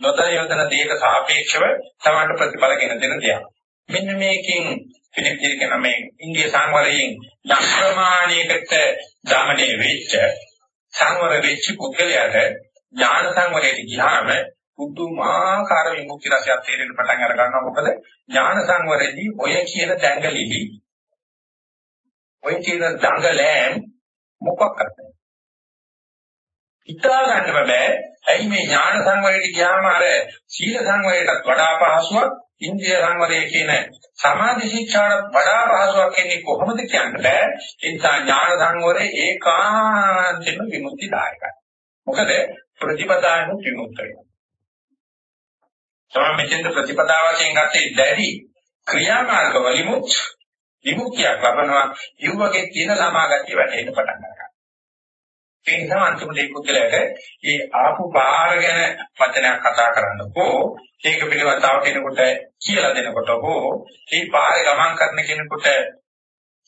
නොතයොතන දෙයක සාපේක්ෂව තමයි ප්‍රතිඵල ගෙන දෙන දෙයක්. මෙන්න මේකෙන් කෙනෙක් කියන මේ ඉන්දිය සංවරයෙන් යම් ප්‍රමාණයකට දමණය වෙච්ච සංවර වෙච්ච පුද්ගලයාට ඥාන සංවරයට ගියාම පුදුමාකාර විමුක්ති රසයක් තේරෙන්න පටන් අර ගන්නවා මොකද ඥාන සංවරෙදී ඔය කියන දැඟලිලි ඔය කියන දඟලෑම් මොකක්ද හිතා ගන්න බෑ. ඇයි මේ ඥාන සංවරයට ගියාම අර සීල සංවරයටත් වඩා පහසුවක් ඉන්ද්‍රිය සංවරය කියන සමාධි ශික්ෂාට වඩා පහසුවක් එන්නේ කොහොමද කියන්න බෑ. ඒ නිසා ඥාන සංවරය ඒකාන්තයෙන්ම විමුක්තිදායකයි. මොකද ප්‍රතිපදාවෙන් විමුක්ත වෙනවා. තමයි මෙතෙන්ද ප්‍රතිපදා වශයෙන් ගත්තේ දැඩි ක්‍රියාමාර්ග වලිමුත් විමුක්තියක් ලබනවා. ඒ වගේ තියෙන සමාගතිය වැටෙන්න පටන් ගන්නවා. ඒ නිසා අන්තිමට ඒ පුද්ගලයාට ඒ ආපු බාහිර ගැන වචනයක් කතා කරන්නකෝ ඒක පිළිබඳව තව කෙනෙකුට කියලා දෙනකොට හෝ ඒ පාරේ ගමන් කරන කෙනෙකුට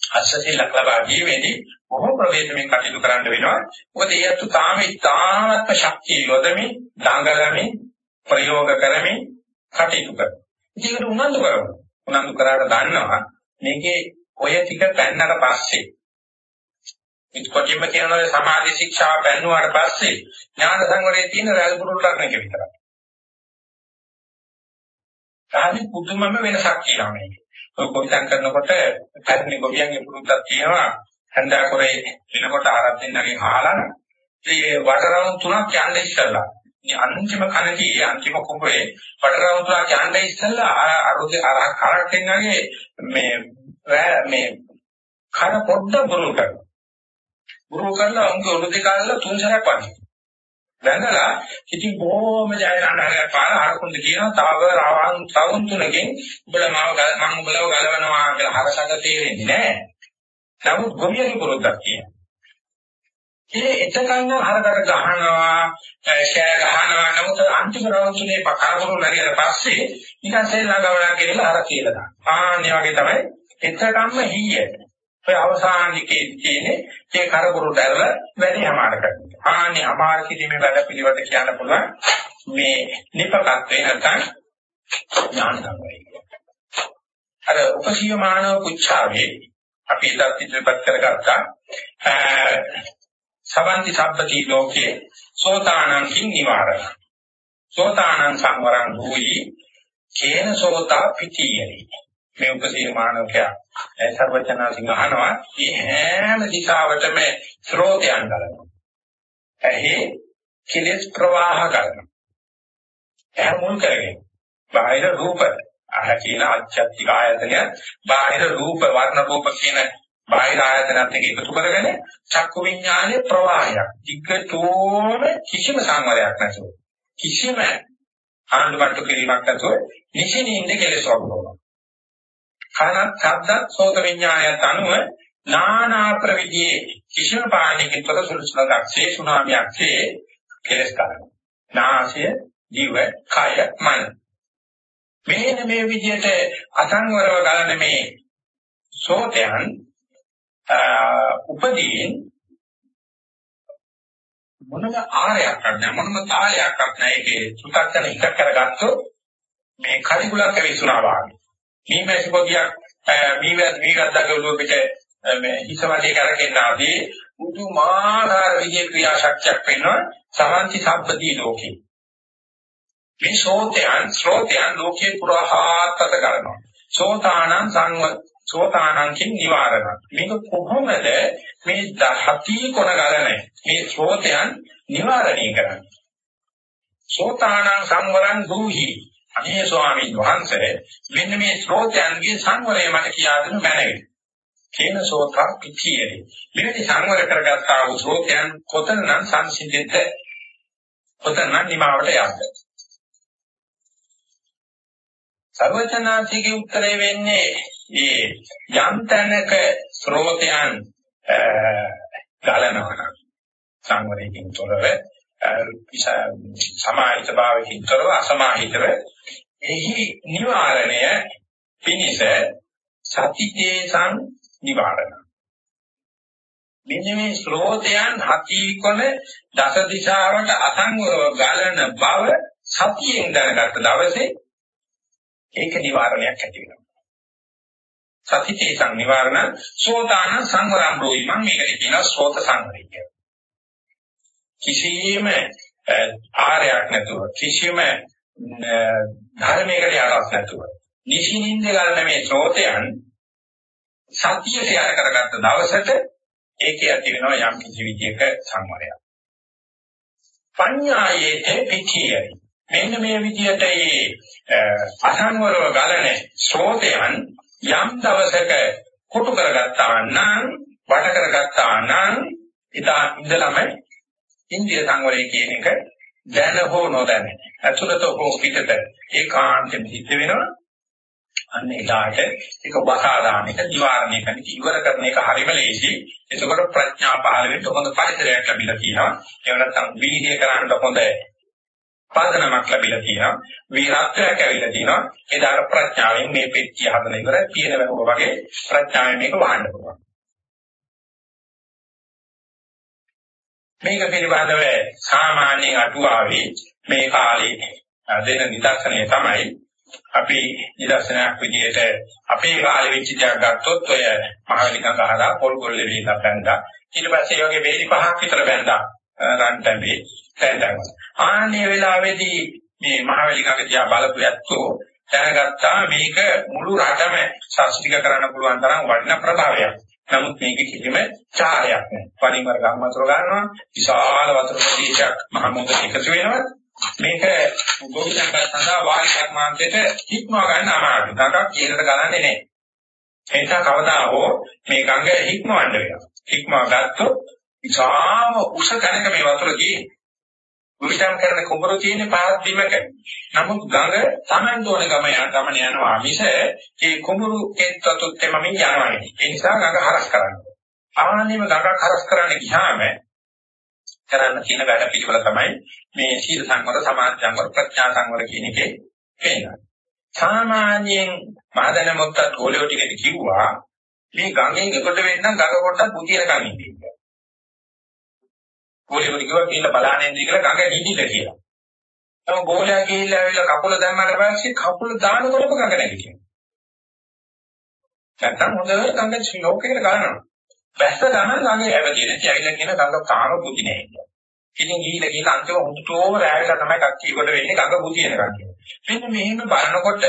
අස්සසිලක් ලබා දීමේදී බොහෝ ප්‍රවේශමෙන් කටයුතු කරන්න වෙනවා මොකද ඒ අතු තාම ඉතාමත්ම ශක්තිය යොදමින් දඟලමින් ප්‍රයෝග කරමින් කටයුතු කරනවා. ඉතින් උනන්දු කරනවා. උනන්දු කරාට දන්නවා මේකේ ඔය ටික පැන්නට පස්සේ ඉක්කොටිම කියනවා සමාධි ශික්ෂා පැන්නුවාට පස්සේ ඥාන සංවරයේ තියෙන රැල්පුරුල් ලක්ෂණ එක විතරයි. සාහි පුදුමම වෙනසක් කියනවා මේක. ඔය කොවිතං කරනකොට පැරණි ගොවියන්ගේ පුරුද්දක් තියෙනවා. හන්දාකොරේ එනකොට ආරම්භෙන්ගෙන් අහලා ඒ වටරවුම් තුනක් යන්නේ ඉස්සලා මේ අන්තිම කනදී අන්තිම කුඹේ පටරවුතුලා යන්නේ ඉස්සෙල්ලා අරුද අර කරටෙන් වගේ මේ මේ කන පොඩ්ඩ බුරු කරනවා. බුරු කරලා උන්ගේ ඔළුව දෙක අල්ලලා තුන් සැරයක් වගේ. වැඳලා ඉතින් බොහොම ජයරණහරය පාර හරකුන්ද කියනවා තව රවන් තවුන් තුනකින් උඹලා මාව මම උඹලව ගලවනවා කියලා හරසඟ තේරෙන්නේ නැහැ. නමුත් ගොවියගේ පුරුද්දක් කියනවා. ඒ එතකන් හරකට ගහනවා ෂෑ ගහනවා නමුත් අන්තිම රවුන්ඩ් තුනේ කරකරු නැරියට පස්සේ නිකන් සෙල්ලම් ගවලා කියලා අර කියලා දාන. ආන්නේ වගේ තමයි එතකන්ම හීය. ඔය අවසානිකේ තියෙන්නේ ඒ කරකරු දැරල වැඩි අමාරු කරනවා. ආන්නේ අමාරු කිරීමේ වැඩ පිළිවෙත කියන්න පුළුවන් මේ නිපකත්වේ නැත්නම් ඥාන සංවරය. අර උපසීය මානව පුච්ඡාවේ අපි ඉදත් ඉදිරිපත් කරගත්තා සවන්ති සබ්බති ලෝකේ සෝතානං කිං නිවාරණ සෝතානං සංවරං භූයි කේන සෝතා පිටියනි මේ උපදී මානවකයා ඒ සර්වචනා සිංහනවා මේ හැම දිශාවටම ස්රෝතයන් ගලනවා එහි කෙලෙස් ප්‍රවාහ කරනවා එහම මුල් කරගෙන බාහිර රූප අහ කියන ආධ්‍යාත්මික ආයතනය බාහිර රූප වර්ණ රූප කියන බාහිර ආයතනත් එක්ක එකතු කරගෙන චක්කු විඥානයේ ප්‍රවාහයක්. ධිග්ගතෝම කිසිම සංවරයක් නැතුව කිසිම ආනන්දපට්ටු කිරීමක් නැතුව නිසිනින්ද කෙලෙසවක් කරනවා. කන ශබ්ද සෝත විඥානයත් අනුව නානා ප්‍රවිධියේ කිසිම පාණයකින් තොර සුළුසුලක් ශේෂුනාමියක් සේ කෙලස් කරනවා. නාසය, දිව, කය, මන. මේන මේ විදිහට අසංවරව ගලන මේ සෝතයන් උපදීන් මොනම ආරයක් නැහැ මොනම තාලයක් නැහැ ඒකේ සුතක්කන එක කරගත්තොත් මේ කරිකුලක් වෙයිසුනා වාගේ මේ මැසි පොදියක් මීවත් මීගද්දක උඩ පිට මේ හිසවලේ කරගෙන ආදී මුතුමාකාර විදිහේ ක්‍රියාශක්තියක් වෙනවා සමන්ති සම්පදී ලෝකේ මේ සෝතයන් ශ්‍රෝතයන් ලෝකේ පුරාහාතත කරනවා සෝතානං සංව සෝතානංකින් නිවාරණ. මේක කොහොමද මේ දහති කොන ගලන මේ ශ්‍රෝතයන් නිවාරණය කරන්නේ? සෝතානං සංවරං දුහි. අනේ ස්වාමීන් වහන්සේ මෙන්න මේ ශ්‍රෝතයන්ගේ සංවරය මට කියා දෙන්න බැහැ. කේන සෝතා පිටියේ. මෙවැනි සංවර කරගත්තා වූ ශ්‍රෝතයන් කොතනනම් සංසිඳෙද්ද? කොතනනම් නිමාවට යද්ද? සර්වචනාතිගේ උත්තරේ වෙන්නේ මේ යම් තැනක ස්රෝතයන් ගලනවා සංවරයෙන් තොරව සමාහිත භාවයෙන් තොරව අසමාහිතව එහි නිවාරණය පිනිස සතිතේසං නිවාරණ මෙන්න මේ ස්රෝතයන් හතිකොන දස දිශාවට අසංවරව ගලන බව සතියෙන් දැනගත්ත දවසේ ඒක නිවාරණයක් ඇති වෙනවා. සතිතේ සංනිවාරණ සෝතාන සංවරම් රෝයි මම මේකට කියනවා සෝත සංවරය කියලා. කිසියම් ආරයක් නැතුව කිසියම් ධර්මයකට යටත් නැතුව. නිසින්ින්ද ගන්න මේ සෝතයන් සතියට යාර කරගත්ත දවසට ඒකේ ඇති වෙනවා යම් කිසි විදියක සංවරයක්. පඤ්ඤායේ පිටියයි මෙන්න මේ විදිහට මේ අසංවරව ගලන ස්රෝතයන් යම් දවසක කොටු කරගත්තා නම් වට කරගත්තා නම් ඉතා ඉඳලම ඉන්දිය සංවරය කියන එක දැන හෝ නොදැන. අතුලත හෝ පිටත ඒකාන්තෙම සිද්ධ වෙනවා. අන්න එදාට ඒක බසාදාන එක නිවාරණය කරන ඉවර කරන එක හරිම ලේසි එතකොට ප්‍රඥා පහළ වෙන්න හොඳ පරිසරයක් ලැබිලා තියෙනවා. ඒ වෙනත්නම් වීර්ය කරන්න හොඳ පදනමක් ලැබිලා තියෙනවා. වීරත්වයක් ඇවිල්ලා තියෙනවා. ඒදාර ප්‍රඥාවෙන් මේ පෙට්ටිය හදලා ඉවර තියෙන වෙනකොට වගේ ප්‍රඥාවෙන් මේක වහන්න පුළුවන්. මේක පිළිබඳව සාමාන්‍ය අටුවාවේ මේ කාලේ දෙන නිදර්ශනය තමයි අපි නිදර්ශනයක් විදිහට අපේ කාලේ වෙච්ච දෙයක් ගත්තොත් ඔය මහවැලිකම් ගහලා පොල් ගොල්ලේ වේලා බැඳා ඊට පස්සේ ඒ වගේ වේලි පහක් විතර බැඳා රන් තැඹේ තැන්දම. ආන්නේ වෙලාවේදී මේ මහවැලිකක දිහා බලපු ඇත්තෝ දැනගත්තා මේක මුළු රටම සස්තික කරන්න පුළුවන් තරම් වටිනා ප්‍රභාවයක්. නමුත් මේක කිසිම චාරයක් නෑ. පරිමර ගම්මතර ගන්නවා විශාල වතුර ප්‍රදේශයක් මහ මුහුද එකතු වෙනවා. මේක ගොවිතැන් සඳහා වාරි කර්මාන්තයට හික්මවා ගන්න අමාරුයි. තාකක් කීරට ගලන්නේ නෑ. ඒ නිසා කවදා හෝ මේ ගඟ හික්මවන්න වෙනවා. හික්මවා ගත්තොත් ඉතාම උස තැනක මේ වතුර තියෙන්නේ. විවිධම් කරන කුඹර තියෙන පහත් බිමක. නමුත් ගඟ Taman දෝන ගම යන ගමන යනවා මිස ඒ කුඹුරු කෙත්තොත් තෙමමින් යනවා නෙවෙයි. ඒ නිසා ගඟ හරස් කරන්න. ආනෙම ගඟක් හරස් කරන්න ගියාම කරන්න තියෙන වැඩ පිළිවෙල තමයි මේ සීල සංවර සමාධි සංවර ප්‍රඥා සංවර කියන එකේ පේනවා. සාමාන්‍යයෙන් මහදන මොකක්ද ඕලියෝ ටිකේ කිව්වා මේ ගඟෙන් එකට වෙන්නම් ගඟ පොඩ්ඩක් පුතියනකම් ඉන්නේ. ගෝලියෙකුට කිව්වා කියලා බලන්න ඉන්න කියලා ගඟ නිදිලා කියලා. තම ගෝලයා ගිහිල්ලා ඇවිල්ලා කකුල දැම්මම පස්සේ කකුල දානකොටම ගඟ නැගිටිනවා. නැත්තම් හොඳ ගඟ ශ්ලෝකයකට ගන්නවා. බැස්ස ගමන් ගඟේ ඇවිදින ඇවිල්ලා කියන ගඟ තාම පුදි නෑ කියලා. ඉතින් ගිහිල්ලා ගිහිල්ලා අන්තිම හුදුටෝම රැවිලා තමයි කක්කී කොට වෙන්නේ ගඟ පුදිනකම් කියලා. මෙන්න මෙහෙම බලනකොට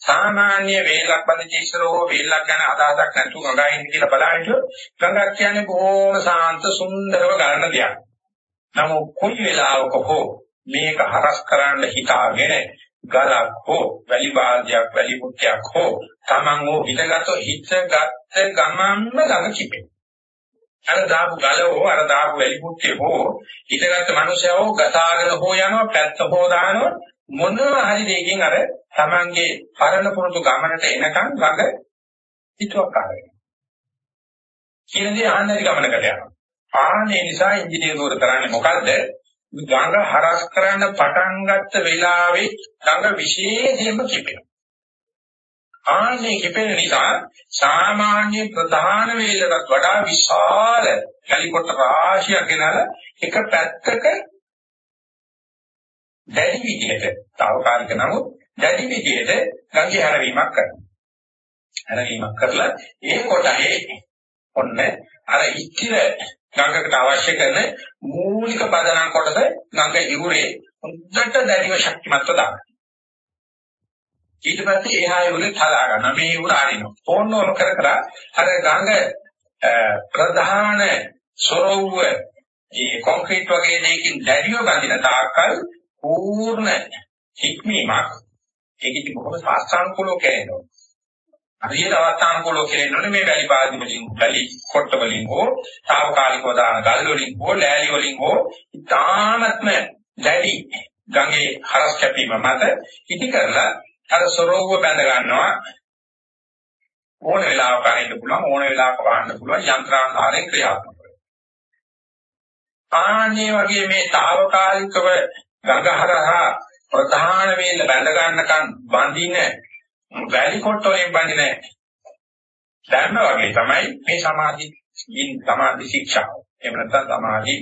සාමාන්‍ය වේලක් බඳ ඉස්සරෝ වේලක් ගැන අදහසක් නැතුව ගඟයින් කියලා බලහිටියොත් ගඟක් කියන්නේ බොහොම සාන්ත සුන්දරව ගලන දෙයක්. නමුත් කොයි වෙලාවක හෝ මේක හරස් කරන්න හිතාගෙන ගලක් හෝ වැලි බාල්දියක් වැලි මුට්ටියක් හෝ Taman හෝ හිතගත්ෝ හිතගත්ත ගමන්ම ළඟ කිපෙන. අර දාපු ගල හෝ අර දාපු වැලි මුට්ටිය හෝ හිතගත්ත මනුස්සයව ගතාගෙන හෝ යනවා පැත්ත හෝ දානවා මොනවා හරි දෙයකින් අර Tamanගේ පරණ පුරුදු ගමනට එනකන් ළඟ හිතුවක් කරගෙන. කියන දේ ආන්නරි ගමනකට යනවා. ආනේ නිසා ඉංජිනේරුවෝ කරන්නේ මොකද්ද? ගඟ හරස් කරන්න පටන් ගත්ත වෙලාවේ ගඟ විශේෂයෙන්ම කිපෙනවා. ආනේ කිපෙන නිසා සාමාන්‍ය ප්‍රධාන වේලකට වඩා විශාල කලිකොට රාශියක් ගෙනලා එක පැත්තක දැඩි විදිහට తాවකාලික නමුත් දැඩි විදිහට ගඟේ හැරවීමක් කරනවා. හැරවීමක් කරලා ඒ කොටහේ ඔන්න අර ඉතිර ගඟකට අවශ්‍ය කරන මූලික පදනම් කොටස ගඟ ඉරුරේ හොඳට දැඩිව ශක්තිමත්ව දාන්න. ඊට පස්සේ එහා යෝලෙත් හදා ගන්නවා. මේ උර අරිනවා. ඕනෝම කර කර අර ගඟ ප්‍රධාන සොරවුව මේ කොන්ක්‍රීට් වගේ දෙයකින් දැඩිව බඳින තාක්කල් පූර්ණ හික්මීමක් ඒකෙදි බොහොම සාස්ත්‍රානුකූලව කියනවා. හරියට අවස්ථානුකූලව කියනෝනේ මේ වැලි පාදි වලින් වැලි කොට්ට වලින් හෝ తాවකාලිකව දාන ගල් වලින් හෝ ලෑලි වලින් හෝ ඉතාමත්ම දැඩි ගඟේ හරස් කැපීම මත ඉටි කරලා අර සොරෝව බැඳ ගන්නවා. ඕන වෙලාවක අරින්න පුළුවන් ඕන වෙලාවක වහන්න පුළුවන් යන්ත්‍රාන්තරයෙන් ක්‍රියාත්මක ආන්නේ වගේ මේ తాවකාලිකව ගඟහරහා ප්‍රධාන වේල බැඳ ගන්නකන් බඳින වැලි කොට වලින් බඳින ධර්ම වගේ තමයි මේ සමාධි සමාධි ශික්ෂා එහෙම නැත්නම් සමාධි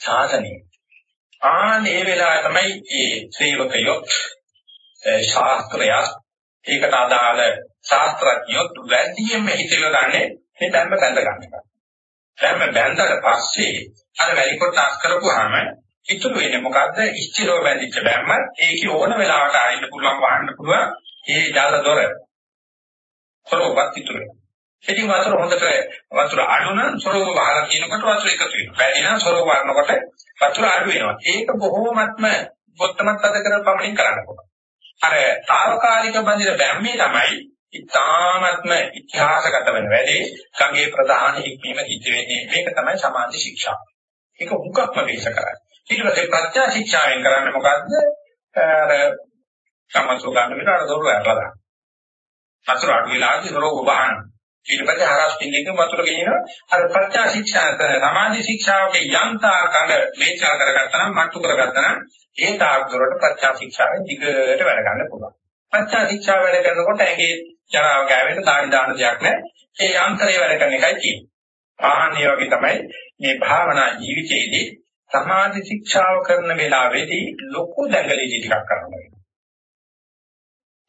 සාධනෙ ආන්නේ වෙලාව තමයි මේ සේවකයෝ ශාස්ත්‍රය ඒකට අදාළ ශාස්ත්‍රඥයෝ වැඩියෙන්ම හිතලා ගන්නේ මේ ධර්ම බැඳ ගන්නවා ධර්ම බැඳලා පස්සේ අර වැලි කොට අස් කරපුවාම ඉතුරු වෙන්නේ මොකද්ද? ස්ථිරව බැඳිච්ච බැම්ම ඒකේ ඕන වෙලාවට ආයෙත් පුළුවන් වහන්න පුළුවන්. ඒ ජාල දොර. සරෝවත් ඉතුරු වෙනවා. ඉතින් වතුර හොඳට වතුර අඩු නම් සරෝව වහලා කියනකොට වතුර එකතු වෙනවා. වැඩි නම් සරෝව වහනකොට වතුර අඩු වෙනවා. ඒක බොහෝමත්ම පොත්තමත් අද කරන පමණින් කරන්න පුළුවන්. අර తాවකාලික බඳින බැම්මේ තමයි ඉතාමත්ම ඉතිහාසගත වෙන වැඩේ ගඟේ ප්‍රධාන හික්මීම සිද්ධ වෙන්නේ මේක තමයි සමාධි ශික්ෂා. ඒක හුඟක්ම වේශ කරන්නේ. ඊට පස්සේ ප්‍රත්‍යා ශික්ෂාවෙන් කරන්නේ මොකද්ද? අර සමස්ව ගන්න විතර අර දොර වැටලා දාන්න. වතුර අඩු වෙලාදී දොර උබහන. ඊට පස්සේ හරස් පිටින්ක වතුර ගෙනින අර ප්‍රත්‍යා ශික්ෂා සමාධි ශික්ෂාවගේ යන්තාර කඳ මේචා කරගත්තා නම් මට්ටු කරගත්තා නම් ඒ තාක් දුරට ප්‍රත්‍යා ශික්ෂාවෙන් දිගට වැඩ ගන්න පුළුවන්. ප්‍රත්‍යා ශික්ෂාව වැඩ කරනකොට ඇගේ ජරාව ගෑවෙන්න දානි දාන දෙයක් නැහැ. ඒ යන්ත්‍රය වැඩ කරන එකයි තියෙන්නේ. ආහනේ වගේ තමයි මේ භාවනා ජීවිතයේදී සමාධි ශික්ෂාව කරන වෙලාවේදී ලොකු දැඟලිලි ටිකක් කරන්න වෙනවා.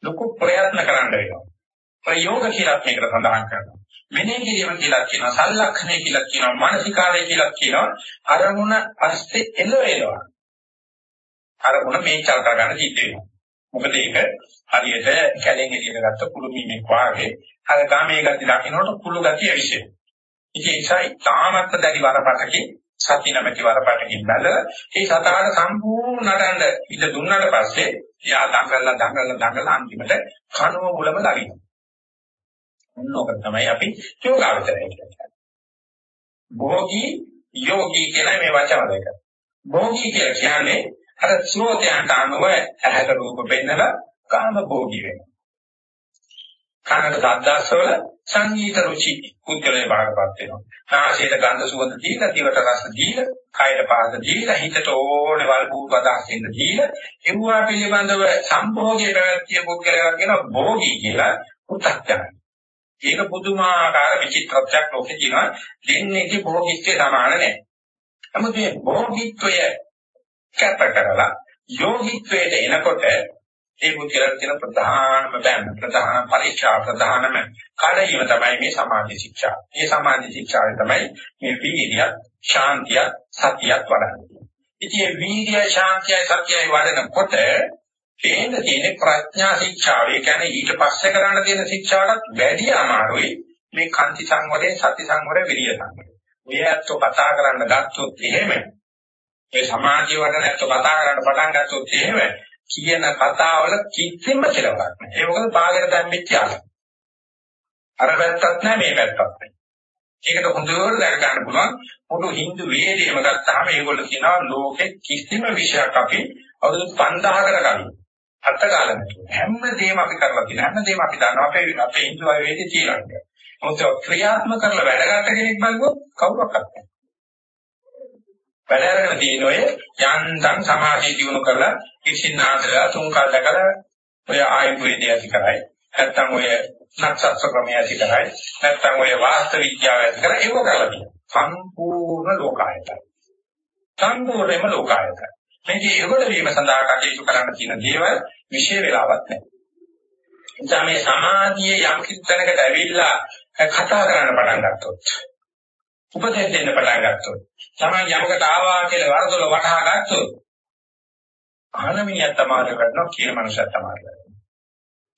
ලොකු ප්‍රයත්න කරන්න වෙනවා. ප්‍රයෝග කියලා මේකට සඳහන් කරනවා. මෙනෙහි කිරීම කියලා කියනවා, සල්ලක්ෂණය කියලා කියනවා, මානසිකාරය කියලා කියනවා. අරමුණ අස්සේ එළවෙනවා. අරමුණ මේ චල කරගන්න සිද්ධ වෙනවා. මොකද ඒක හරියට කැලෙන් එළියට ගත්ත කුළු මීමෙක් වාගේ අර ගාමේ ගති දකින්නකොට කුළු ගතිය විශේෂයි. ඉතින් ඒසයි තාමත් දැඩි වරපතකින් සති නැමැති වරපතකින් බැල ඒ සතාට සම්පූර්ණ නටන්න ඉඳ දුන්නාට පස්සේ එයා දඟලලා දඟලලා දඟලලා අන්තිමට කනුව මුලම ලගිනවා. මොනෝක තමයි අපි යෝගාවචරය කියන්නේ. භෝගී යෝගී කියන මේ වචන දෙක. භෝගී කියන්නේ අර ස්රෝතයන්ට අනුව ඇහැට රූප පෙන්නලා කාම භෝගී වෙනවා. කනට සද්දාස්වල සංගීත රුචි පුද්ගලයේ භාගපත් වෙනවා. නාසයට ගන්ධ සුවඳ දීලා, දිවට රස දීලා, කයට පාද දීලා, හිතට ඕනේ වල්පූත් වදාසින්න දීලා, එවුවා පිළිබඳව සම්භෝගයේ පැවැත්තිය පුද්ගලයා කියන භෝගී කියලා පු탁ජනයි. ඒක පුදුමාකාර විචිත්‍රත්වයක් ලෝකේ තියෙනවා. දෙන්නේගේ භෝගීත්වය සමාන නැහැ. නමුත් මේ භෝගීත්වය කැප කරලා යෝගීත්වයට එනකොට ඒ මුචලක් කියන ප්‍රධානම බෑම ප්‍රධාන පරීක්ෂා ප්‍රධානම කඩයිම තමයි මේ සමාධි ශික්ෂා. මේ සමාධි ශික්ෂාවේ තමයි මේ වීර්ය, ශාන්තිය, සතිය වඩන්නේ. ඉතින් මේ වීර්ය, ශාන්තිය, සතිය වඩනකොට තේන තියෙන ප්‍රඥා ශික්ෂාව. ඒ කියන්නේ ඊට පස්සේ කරන්න තියෙන ශික්ෂාවටත් වැඩි අමාරුයි මේ කාන්ති සංවරය, සති සංවරය, විරිය සංවරය. ඔය ඇත්තෝ කතා කරන්න ගත්තොත් එහෙම ඒ සමාධිය වඩන ඇත්තෝ කතා කරන්න පටන් ගත්තොත් එහෙම කියන කතාවල කිසිම කෙලවරක් නැහැ. ඒ මොකද පාගෙන දැම්පෙච්ච යාල. අර පැත්තක් නැහැ මේ පැත්තක් නැහැ. ඒකට හොඳට දැක ගන්න පුළුවන් පොදු Hindu වේදේම ගත්තාම ඒගොල්ලෝ කියනවා ලෝකෙ කිසිම විෂයක් අපි අවුරුදු 5000කට කලින් අත්කාලම හැම දෙයක්ම අපි කරලා තියෙනවා. හැම දෙයක්ම අපි දන්නවා අපේ අපේ Hindu වේදේ තියෙනවා. මොකද ක්‍රියාත්මක කරලා වැඩ ගන්න කෙනෙක් බලුවොත් කවුරක්වත් නැහැ. වැඩ අරගෙන තියෙන ඔය යන්තම් සමාධිය දිනු කරලා කිසිනාදලා තුන්කල් දැකලා ඔය ආයු වේදී ඇති කරයි. නැත්තම් ඔය නක්ෂත්‍ර ක්‍රමය ඇති කරයි. නැත්තම් ඔය වාස්තු විද්‍යාව ඇති කරයි. ඒක කරලා තියෙනවා. සම්පූර්ණ ලෝකායතය. සම්පූර්ණයෙන්ම ලෝකායතය. මේක ඒගොල්ල වීම සඳහා කටයුතු කරන්න තියෙන දේවල් විශේෂ වෙලාවක් නැහැ. එතන මේ සමාධියේ යම් කිත්තනකට ඇවිල්ලා කතා කරන්න පටන් ගත්තොත් උපදෙස් දෙන්න පටන් ගත්තොත් තමයි යමකට ආවා කියලා වරදොල වටහා ගත්තොත් අහනමිනියක් තමයි කරනවා කියන මනුස්සයෙක් තමයි කරන්නේ.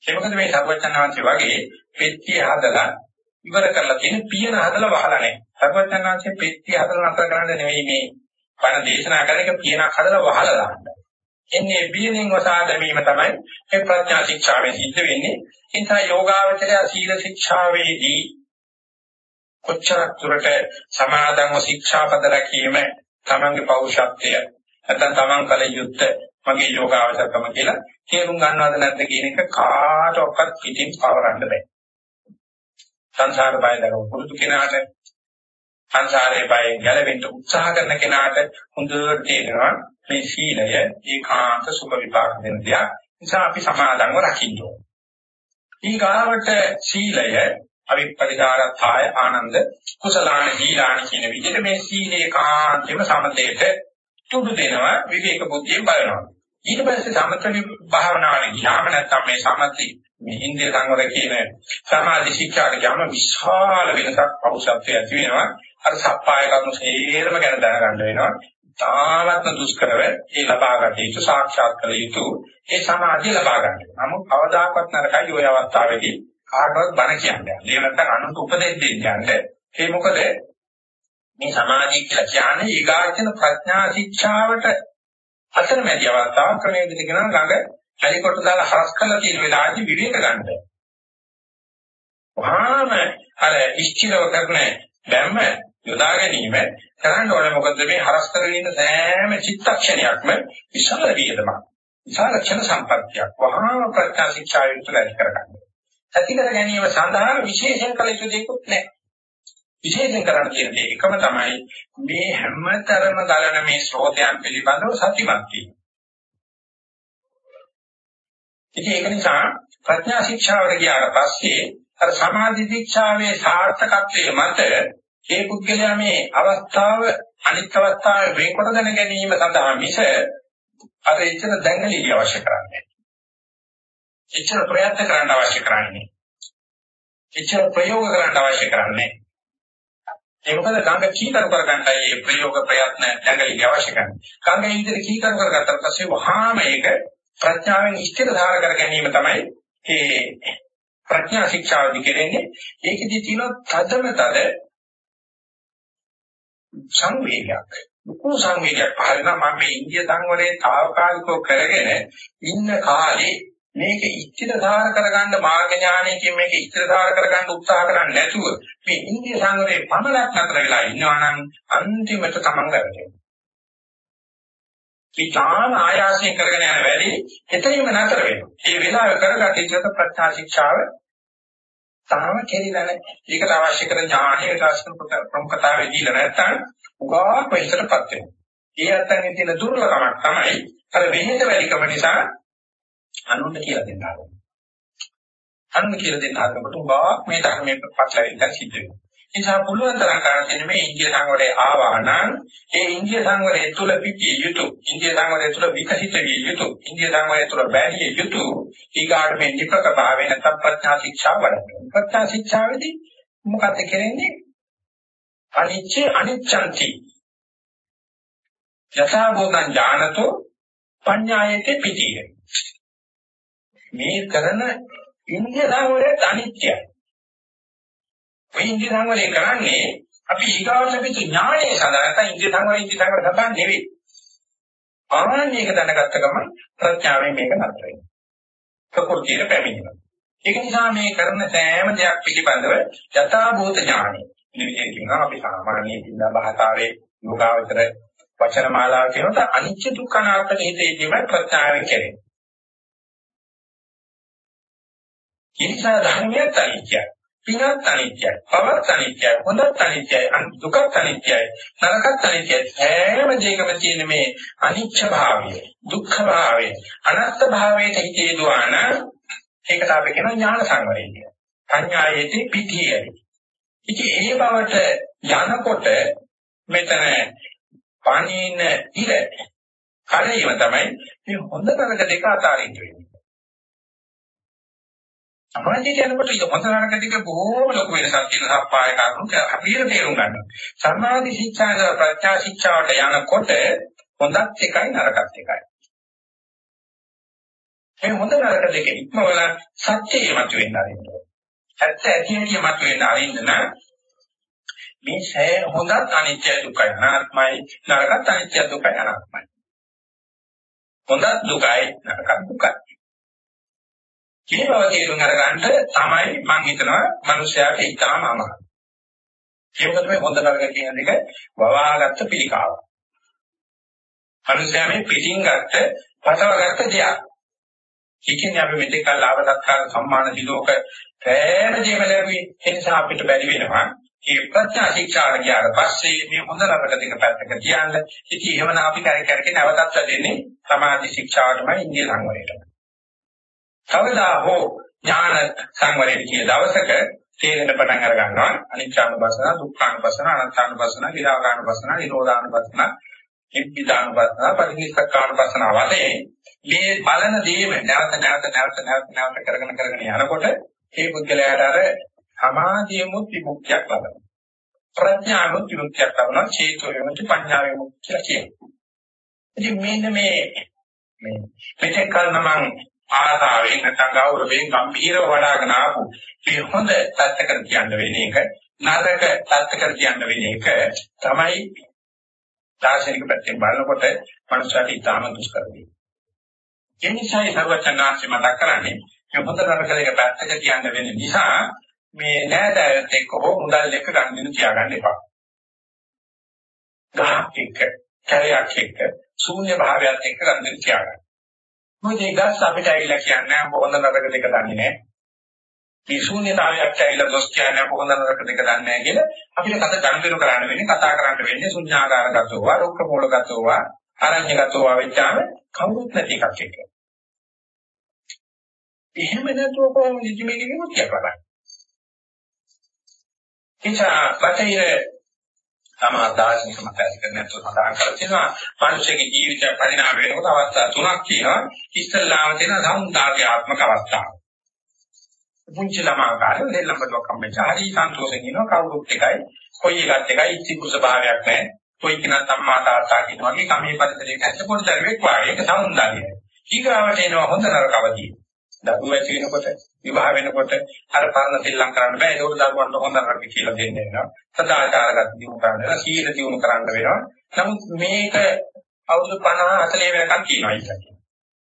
ඒ මොකද මේ සර්වඥාන්සේ වගේ පෙට්ටිය හදලා ඉවර කරලා තියෙන පියන හදලා වහලා නැහැ. සර්වඥාන්සේ පෙට්ටිය හදලා නතර කරන්න නෙවෙයි මේ බණ දේශනා කරන එක පියනක් හදලා වහලා දාන්න. එන්නේ පියනෙන් වසා දැමීම තමයි මේ ප්‍රඥා ශික්ෂාවෙන් සිද්ධ වෙන්නේ. ඒ නිසා යෝගාවචරය සීල ශික්ෂාවේදී කොච්චරක් දුරට සමාදන්ව ශික්ෂාපද රැකීම තමන්ගේ පෞරුෂත්වය නැත්නම් තමන් කල යුත්තේ මගේ යෝගාවචරකම කියලා තේරුම් ගන්නවද නැද්ද කියන එක කාටවත් පිටින් පවරන්න බෑ. සංසාර බය දරව පුරුදු කෙනාට සංසාරේ බය ගැලවෙන්න උත්සාහ කරන කෙනාට හොඳට තේරෙනවා මේ සීලය ඒකාන්ත සුඛ විපාක දෙන දෙයක්. නිසා අපි සමාදන්ව රකින්න ඕනේ. ඊගාවට සීලය අවිපරිකාරතාය ආනන්ද කුසලාන දීලාන කියන විදිහට මේ සීලේ කාන්තේම සමතේට තුඩු දෙනවා විවේක බුද්ධියෙන් බලනවා. ඊට පස්සේ සමත භාවනාවේ ගියාම නැත්නම් මේ සමති මේ ඉන්දිය සංවර කියන සමාධි ශික්ෂාට ගියාම විශාල වෙනසක් පෞෂත්වය ඇති වෙනවා. අර සප්පාය කරුණු සේරම ගැන දැනගන්න වෙනවා. තාමත්ම දුෂ්කරව ඒ ලබාගත යුතු සාක්ෂාත් කළ යුතු ඒ සමාධිය ලබා ගන්න. නමුත් කවදාකවත් නරකයි ওই අවස්ථාවේදී කාටවත් බණ කියන්නේ. ඒ නැත්නම් අනුන්ට උපදෙස් දෙන්නේ. ඒ මොකද මේ සමාධිය කියලා කියන්නේ ඊගාචන ප්‍රඥා ශික්ෂාවට අතරමැදි අවස්ථාවක් ක්‍රමයේ විදිහට කරන ළඟ හරිකොට දාලා හරස් කරලා තියෙන වෙලාවදී විවේක ගන්න. වහාම අර ඉස්තිරව කරන බැම්ම යොදා ගැනීම කරන්න ඕනේ මොකද මේ හරස් කරගෙන ඉන්න සෑම චිත්තක්ෂණයක්ම විශාල වියදමක්. විශාල ක්ෂණ සම්පත්තියක්. වහාම ප්‍රඥා ශික්ෂාවෙන් තුළ ඇති කරගන්න. ඇති කර ගැනීම සඳහා විශේෂයෙන් කළ යුතු දෙයක් නැහැ. විශේෂයෙන් කරන්න තියෙන දේ එකම තමයි මේ හැමතරම ගලන මේ ස්රෝතයන් පිළිබඳව සතිමත් වීම. ඉතින් ඒක නිසා ප්‍රඥා ශික්ෂාවට ගියාට පස්සේ අර සමාධි ශික්ෂාවේ සාර්ථකත්වයේ මත ඒ පුද්ගලයා මේ අවස්ථාව අනිත් අවස්ථාවේ වෙන්කොට දැන ගැනීම සඳහා මිස අර එච්චර දැඟලිලි අවශ්‍ය කරන්නේ. එච්චර ප්‍රයත්න කරන්න අවශ්‍ය කරන්නේ. එච්චර ප්‍රයෝග කරන්න අවශ්‍ය කරන්නේ. ඒ මොකද ගංග කීකරු කරගන්නයි මේ ප්‍රයෝග ප්‍රයත්න දැඟලිලි අවශ්‍ය කරන්නේ. ගංග ඉදිරි කීකරු කරගත්තට පස්සේ වහාම ඒක ප්‍රඥාවෙන් ඉෂ්ඨක ධාර කර ගැනීම තමයි මේ ප්‍රඥා ශික්ෂාවදි කෙරෙන්නේ. ඒකෙදි තියෙන තදම තද සංවේගයක්. ලොකු සංවේගයක් පහළ වෙනවා මම මේ ඉන්දිය සංවරයේ తాවකාලිකව කරගෙන ඉන්න කාලේ මේක ඉච්ඡිතධාර කරගන්න මාර්ග ඥානයකින් මේක ඉච්ඡිතධාර කරගන්න උත්සාහ කරන්නේ නැතුව මේ ඉන්දිය සංවරයේ පමණක් නතර වෙලා ඉන්නවා නම් අන්තිමට තමන් ගන්නවා. විචාන ආයාසයෙන් කරගෙන යන වැඩි එතනින්ම නතර වෙනවා. ඒ වෙලාව කරගත් ඉච්ඡිත ප්‍රත්‍යා ශික්ෂාව තාම කෙරිලා නැහැ. ඒකට අවශ්‍ය කරන ඥානයේ රාශිය ප්‍රමුඛතාවය දීලා නැත්නම් උගා කොහෙටපත් වෙනවා. ඒ අතරින් තියෙන දුර්ලභමක් තමයි අර වෙහෙත වැඩිකම නිසා අනුන්ට කියලා දෙන්න ආරම්භ. අනුන් කියලා දෙන්න ආරම්භ උගා මේ ධර්මයේ පටලවිල්ල සිද්ධ වෙනවා. නිසා පුළුවන් තරම් කරන්නේ මේ ඉන්දිය සංවරයේ ආවා නම් ඒ ඉන්දිය සංවරය තුළ පිටිය යුතු ඉන්දිය සංවරය තුළ විකසිත විය යුතු ඉන්දිය සංවරය තුළ බැහැ යුතු ඊගාට මේ නිපක භාවය නැත්නම් ප්‍රඥා ශික්ෂා වඩන්න. ප්‍රඥා ශික්ෂාවේදී මොකද කරන්නේ? අනිච්ච අනිච්ඡන්ති. යථා භූතං ඥානතෝ පඤ්ඤායේති පිටිය. මේ කරන ඉන්දිය සංවරය අනිත්‍යයි. මේ ඉන්ද්‍රිය සංවරය කරන්නේ අපි ඊගාවට ලැබිච්ච ඥානය සඳහා නැත්නම් ඉන්ද්‍රිය සංවරය ඉන්ද්‍රිය සංවරය සඳහා නෙවෙයි. ආනන්නේක දැනගත්ත ගමන් ප්‍රඥාවෙන් මේක නතර වෙනවා. ප්‍රකෘතියට පැමිණෙනවා. ඒක නිසා මේ කරන සෑම දෙයක් පිළිබඳව යථාභූත ඥානය. මේ විදිහට කියනවා අපි සාමාන්‍ය ඉඳලා භාෂාවේ යෝගාවචර වචන මාලාව කියනකොට අනිච්ච දුක්ඛ අනාත්ම හේතේදීම ප්‍රත්‍යාවෙන් කෙරේ. ඉනිසා ධර්මයක් අනිත්‍යයි. පිනත් අනිත්‍යයි, පවත් අනිත්‍යයි, හොඳත් අනිත්‍යයි, දුකත් අනිත්‍යයි, නරකත් අනිත්‍යයි. හැම දෙයකම තියෙන මේ අනිච්ච භාවය, දුක්ඛ භාවය, අනාත්ම භාවයට හිතේ දුවන ඒකට අපි කියන ඥාන සංවරය කියලා. සංඥායේති පිටියයි. ඉතින් ඒ බවට යනකොට මෙතන පණින ඉර කලීම තමයි මේ හොඳ නරක දෙක අතරින් වෙන්නේ. සමාජයට යනකොට ඊට හොඳ නරක දෙක බොහෝම ලොකු වෙනසක් තියෙන සප්පාය කරුණු අපිට තේරුම් ගන්න. සමාධි ශික්ෂාද ප්‍රත්‍යා ශික්ෂාවට යනකොට හොඳත් එකයි නරකත් එකයි. මේ හොඳ නරක දෙක ඉක්මවල සත්‍යය මතුවෙන්න ආරින්න. ඇත්ත ඇති ඇති මතුවෙන්න ආරින්න නම් මේ සෑ හොඳත් අනිත්‍ය දුකයි අනාත්මයි නරකත් අනිත්‍ය දුකයි අනාත්මයි. හොඳත් දුකයි නරකත් දුකයි. මේ බව තේරුම් අරගන්න තමයි මම හිතනවා මිනිස්යාට ඉතාම අමාරු. ඒක තමයි හොඳ නරක කියන දෙක වවාගත්ත පිළිකාව. මිනිස්යා මේ පිටින් ගත්ත පටවගත්ත දෙයක්. ඒකෙන් අපි මෙතෙක් කල් ආවදත්කාර සම්මාන දිලෝක පෑම දේම ලැබුවේ ඒ නිසා අපිට බැරි වෙනවා ඒ ප්‍රඥා ශික්ෂාට ගියාට පස්සේ මේ හොඳ නරක දෙක පැත්තක තියන්න ඉතින් එහෙමනම් අපි කර කර කර නැවතත් දෙන්නේ සමාධි ශික්ෂාවටමයි ඉන්දිය සංවරයටම කවදා හෝ ඥාන සංවරයේ කියන දවසක තේරෙන පටන් අර ගන්නවා. අනිච්චානුපස්සන දුක්ඛානුපස්සන අනත්තානුපස්සන විරාගානුපස්සන නිරෝධානුපස්සන නිබ්බිදානුපස්සන පරිනිස්සක්කානුපස්සන වශයෙන් මේ බලන දේම නැවත නැවත නැවත නැවත නැවත කරගෙන කරගෙන යනකොට ඒ පුද්ගලයාට අර සමාධියමුත් විමුක්තියක් ලබනවා. ප්‍රඥාවමුත් විමුක්තියක් ලබනවා. චේතෝ විමුක්ති පඤ්ඤා විමුක්තිය කියනවා. ඉතින් මෙන්න මේ මේ මෙතෙක් කල මම ආසාවෙන් නැත්නම් ගෞරවයෙන් ගම්භීරව වඩාගෙන ආපු මේ හොඳ පැත්තකට කියන්න වෙන එක නරක පැත්තකට කියන්න වෙන එක තමයි දාර්ශනික පැත්තෙන් බලනකොට මනුෂ්‍යයාට ඉතාම දුෂ්කරයි. ඒ නිසායි සර්වචනාංශය මතක් කරන්නේ මේ හොඳ නරක දෙක පැත්තක කියන්න වෙන නිසා මේ නෑදෑයත් එක්ක හෝ මුදල් එක්ක ගන්න තියාගන්න එපා. ගහක් එක්ක, කැලයක් එක්ක, ශූන්‍ය භාවයත් එක්ක ගන්න තියාගන්න. මොකද ඒ ගස් අපිට ඇවිල්ලා කියන්නේ හොඳ නරක දෙක දන්නේ නැහැ. මේ ශූන්‍යතාවයක් ඇවිල්ලා දොස් කියන්නේ හොඳ නරක දෙක දන්නේ නැහැ කියලා අපිට කත ගන්දිරු කරන්න වෙන්නේ කතා කරන්න වෙන්නේ ශුන්‍යාකාරගතව, රුක්ක පොළගතව, අරඤ්‍යගතව වෙච්චාම කවුරුත් නැති එකක් එක්ක. එහෙම නැතුව කොහොමද මේකේ විමුක්තිය කරන්නේ? එචා බටහිර සමාදායනික මතය කරනතු සඳහන් කර තියෙනවා. මිනිසෙගේ ජීවිතය පරිණාම වෙනකොට අවස්ථා තුනක් තියෙනවා. ඉස්සල්ලාම තියෙන සෞන්දර්යාත්මක අවස්ථාව. පුංචි ළමා කාලේ දෙල්ලඹඩුවක් හම්බෙච්චා හරි සන්තෝෂෙන් ඉනවා කවුරුත් එකයි. කොයි එකත් එකයි. ඉති කුසභාවයක් නැහැ. කොයි කෙනා සම්මා තාත්තා කියන වගේ කමේ පරිසරයක ඇත්ත පොඩි දරුවෙක් වාගේ ඒක සෞන්දර්යයි. ඊගාවට එනවා හොඳ නරකවදී දරුවෝ ඇති වෙනකොට විවාහ වෙනකොට අර පරණ දෙල්ලම් කරන්න බෑ. ඒක දරුවන්ට හොඳ නරක කියලා දෙන්න වෙනවා. සදාචාරගත දිනු කරන්න වෙනවා සීල දිනු කරන්න වෙනවා. නමුත් මේක අවුරුදු 50 40 වෙනකන් කියනවා ඉතින්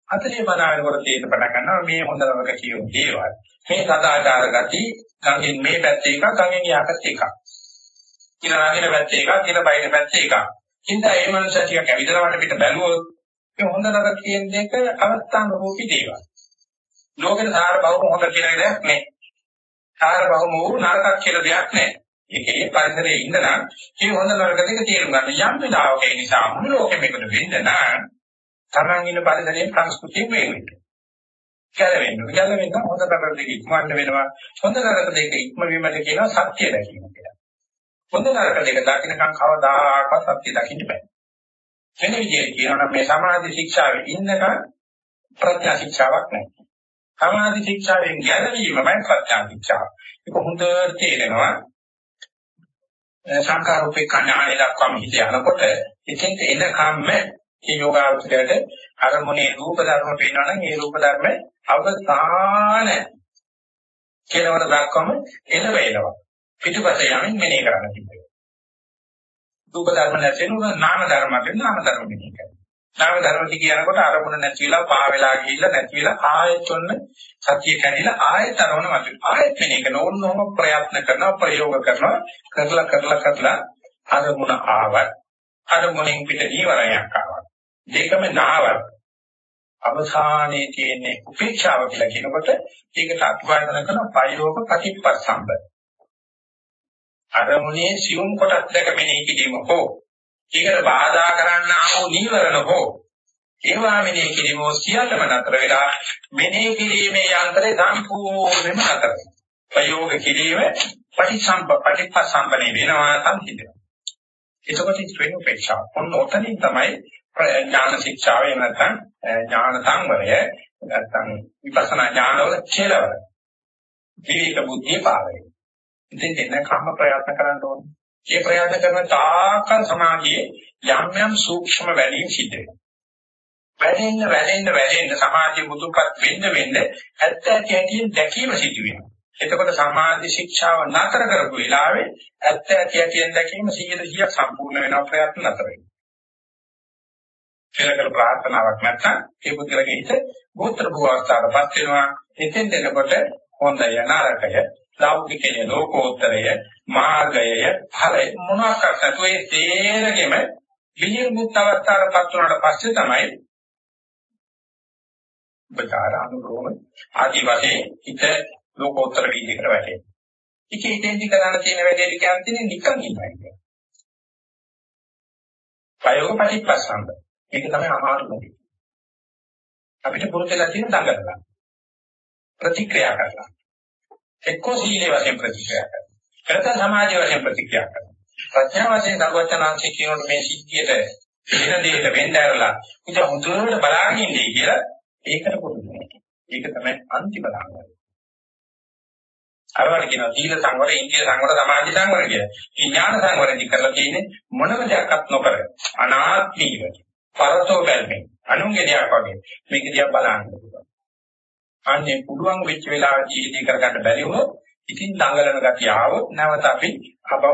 40 50 වෙනකොට තේරෙන්න පටන් ගන්නවා මේ හොඳ නරක කියන දේවල්. මේ සදාචාර ගති ගංගෙන් මේ පැත්තේ එකක් ගංගෙන් යා පැත්තේ එකක්. කිනාගෙන පැත්තේ එකක් කින බයින පැත්තේ එකක්. ඉතින් ඒ මනුස්සය ටික කැවිදලා පිට බැලුවොත් මේ හොඳ නරක කියන දෙක අවස්ථාන රූපී දේවල්. ලෝකෙට සාර බහුම හොඳ කියලා දෙයක් නැහැ. සාර බහුම වූ නරකක් කියලා දෙයක් නැහැ. ඒකේ පරිසරයේ ඉඳලා මේ හොඳ නරක දෙක තේරුම් ගන්න යම් විලාවක ඒ නිසා මුළු ලෝකෙම එකට වෙන්න නම් තරංග ඉන්න පරිසරයේ සංස්කෘතිය වෙන්න. ගැලවෙන්න. ගැලවෙන්න හොඳ නරක දෙක ඉක්මවන්න වෙනවා. හොඳ නරක දෙක ඉක්ම වීමද කියනවා සත්‍ය දැකීම කියලා. හොඳ නරක දෙක දකින්නකම් කවදාකවත් සත්‍ය දකින්න බෑ. වෙන විදිහට කියනවා මේ සමාධි ශික්ෂාවේ ඉන්නකම් ප්‍රඥා ශික්ෂාවක් නැහැ. සමාධි ශික්ෂාවෙන් ගැලවීමයි ප්‍රඥා ශික්ෂාව. ඒක හොඳට තේරෙනවා. සංකාරෝපේ කණාණේ දක්වාම හිත යනකොට ඉතින් එනකම්ම මේ යෝගාවචරයට අරමුණේ රූප ධර්ම පේනවනම් ඒ රූප ධර්ම අවසාන කෙලවර දක්වාම එළවෙනවා. පිටුපස යමින් මෙනෙහි කරන්න තිබෙනවා. රූප ධර්ම නැතිවෙනවා නාම ධර්ම නාම ධර්ම මෙනෙහි කරනවා. නාම ධර්ම කියනකොට අරමුණ නැති වෙලා පහ වෙලා ගිහිල්ලා නැති වෙලා ආයෙත් ඔන්න සතිය කැඩිලා ආයෙත් අරමුණ මතුවේ. ආයෙත් වෙන එක නෝන්නෝම ප්‍රයත්න කරනවා ප්‍රයෝග කරනවා කරලා කරලා කරලා අරමුණ ආවත් අරමුණෙන් පිට ඊවරයක් ආවත් දෙකම නාවත් අවසානයේ තියෙන්නේ උපේක්ෂාව කියලා කියනකොට ඒකට අත්වාදන කරන ප්‍රයෝග ප්‍රතිපස්සම්බ අරමුණේ සියුම් කොටස් දෙක මෙනෙහි කිරීම හෝ ඒකට බාධා කරන්න ආවෝ නීවරණ හෝ ඒවා මෙනෙහි කිරීම සියල්ලම නතර වෙලා මෙනෙහි කිරීමේ යන්ත්‍රය සම්පූර්ණයෙන්ම නතර වෙනවා. ප්‍රයෝග කිරීම පටිසම්ප පටිපසම්පනේ වෙනවා සම්පූර්ණ. එතකොට ඉතින් උපේක්ෂා. ඔන්න ඔතනින් තමයි ඥාන ශික්ෂාව එහෙම නැත්නම් ඥාන සංවරය නැත්නම් විපස්සනා ඥානවල කෙලවර. විවේක බුද්ධිය පාරයි. ඉතින් එන්න කම්ම ප්‍රයත්න කරන්න ඕනේ. ඒ ප්‍රයත්න කරන තාකල් සමාධියේ යම් යම් සූක්ෂම වැඩිම සිද්ධ වෙනවා. වැඩෙන්න වැඩෙන්න වැඩෙන්න සමාධිය මුදුපත් වෙන්න වෙන්න ඇත්ත ඇති ඇතියෙන් දැකීම සිදු වෙනවා. එතකොට සමාධි ශික්ෂාව නතර කරපු වෙලාවේ ඇත්ත ඇති ඇතියෙන් දැකීම 100% සම්පූර්ණ වෙනවා ප්‍රයත්න නතර වෙනවා. කෙලකල ප්‍රාර්ථනාවක් නැත්නම් ඒ පුද්ගලගේ හිත ගෝත්‍ර භවස්ථාවටපත් වෙනවා. එතෙන් දෙනකොට හොඳය නරකය ලෞකිකය ලෝකෝත්තරය මාර්ගය ඵලය මොනවාක්වත් නැතුව ඒ තේරෙගෙම විනිර්මුක්ත අවස්ථාවටපත් වුණාට පස්සේ තමයි බචාරානුරෝම ආදි වශයෙන් හිත ලෝකෝත්තර විදිහකට වැටෙන්නේ. ඒක ඉතින්දි කරන්න තියෙන වැඩේ කියන්නේ නිකන් ඉන්නයි කියන්නේ. ප්‍රයෝග ප්‍රතිපස්සන්ද. ඒක තමයි අමාරුම දේ. අපිට පුරුදුලා තියෙන දඟලන. ප්‍රතික්‍රියා කරනවා. එක්කෝ සීලේ වශයෙන් ප්‍රතික්‍රියා කරනවා. නැත්නම් සමාජයේ වශයෙන් ප්‍රතික්‍රියා කරනවා. ප්‍රඥා වශයෙන් දරුවචනාංශය කියනකොට මේ සිද්ධියට වෙන දෙයකට වෙන්න ඇරලා ඉතින් හොඳට බලාගෙන ඉන්නේ කියලා ඒකට පුරුදු ඒක තමයි අන්තිම ලාභය. අරවල කියන සීල සංවර, ඉන්ද්‍රිය සංවර, සමාධි සංවර කිය. මේ ඥාන සංවරදි කරලා තියෙන්නේ මොනම දෙයක්වත් නොකර අනාත්මීව පරතෝ බැල්මෙන් අනුන්ගේ දෙයක් වගේ මේක දිහා බලන්න පුළුවන්. අනේ පුළුවන් වෙච්ච වෙලාවදී ඉදී කරගන්න බැරි වුණොත් ඉතින් දඟලන ගතිය ආවොත් නැවත අපි අබව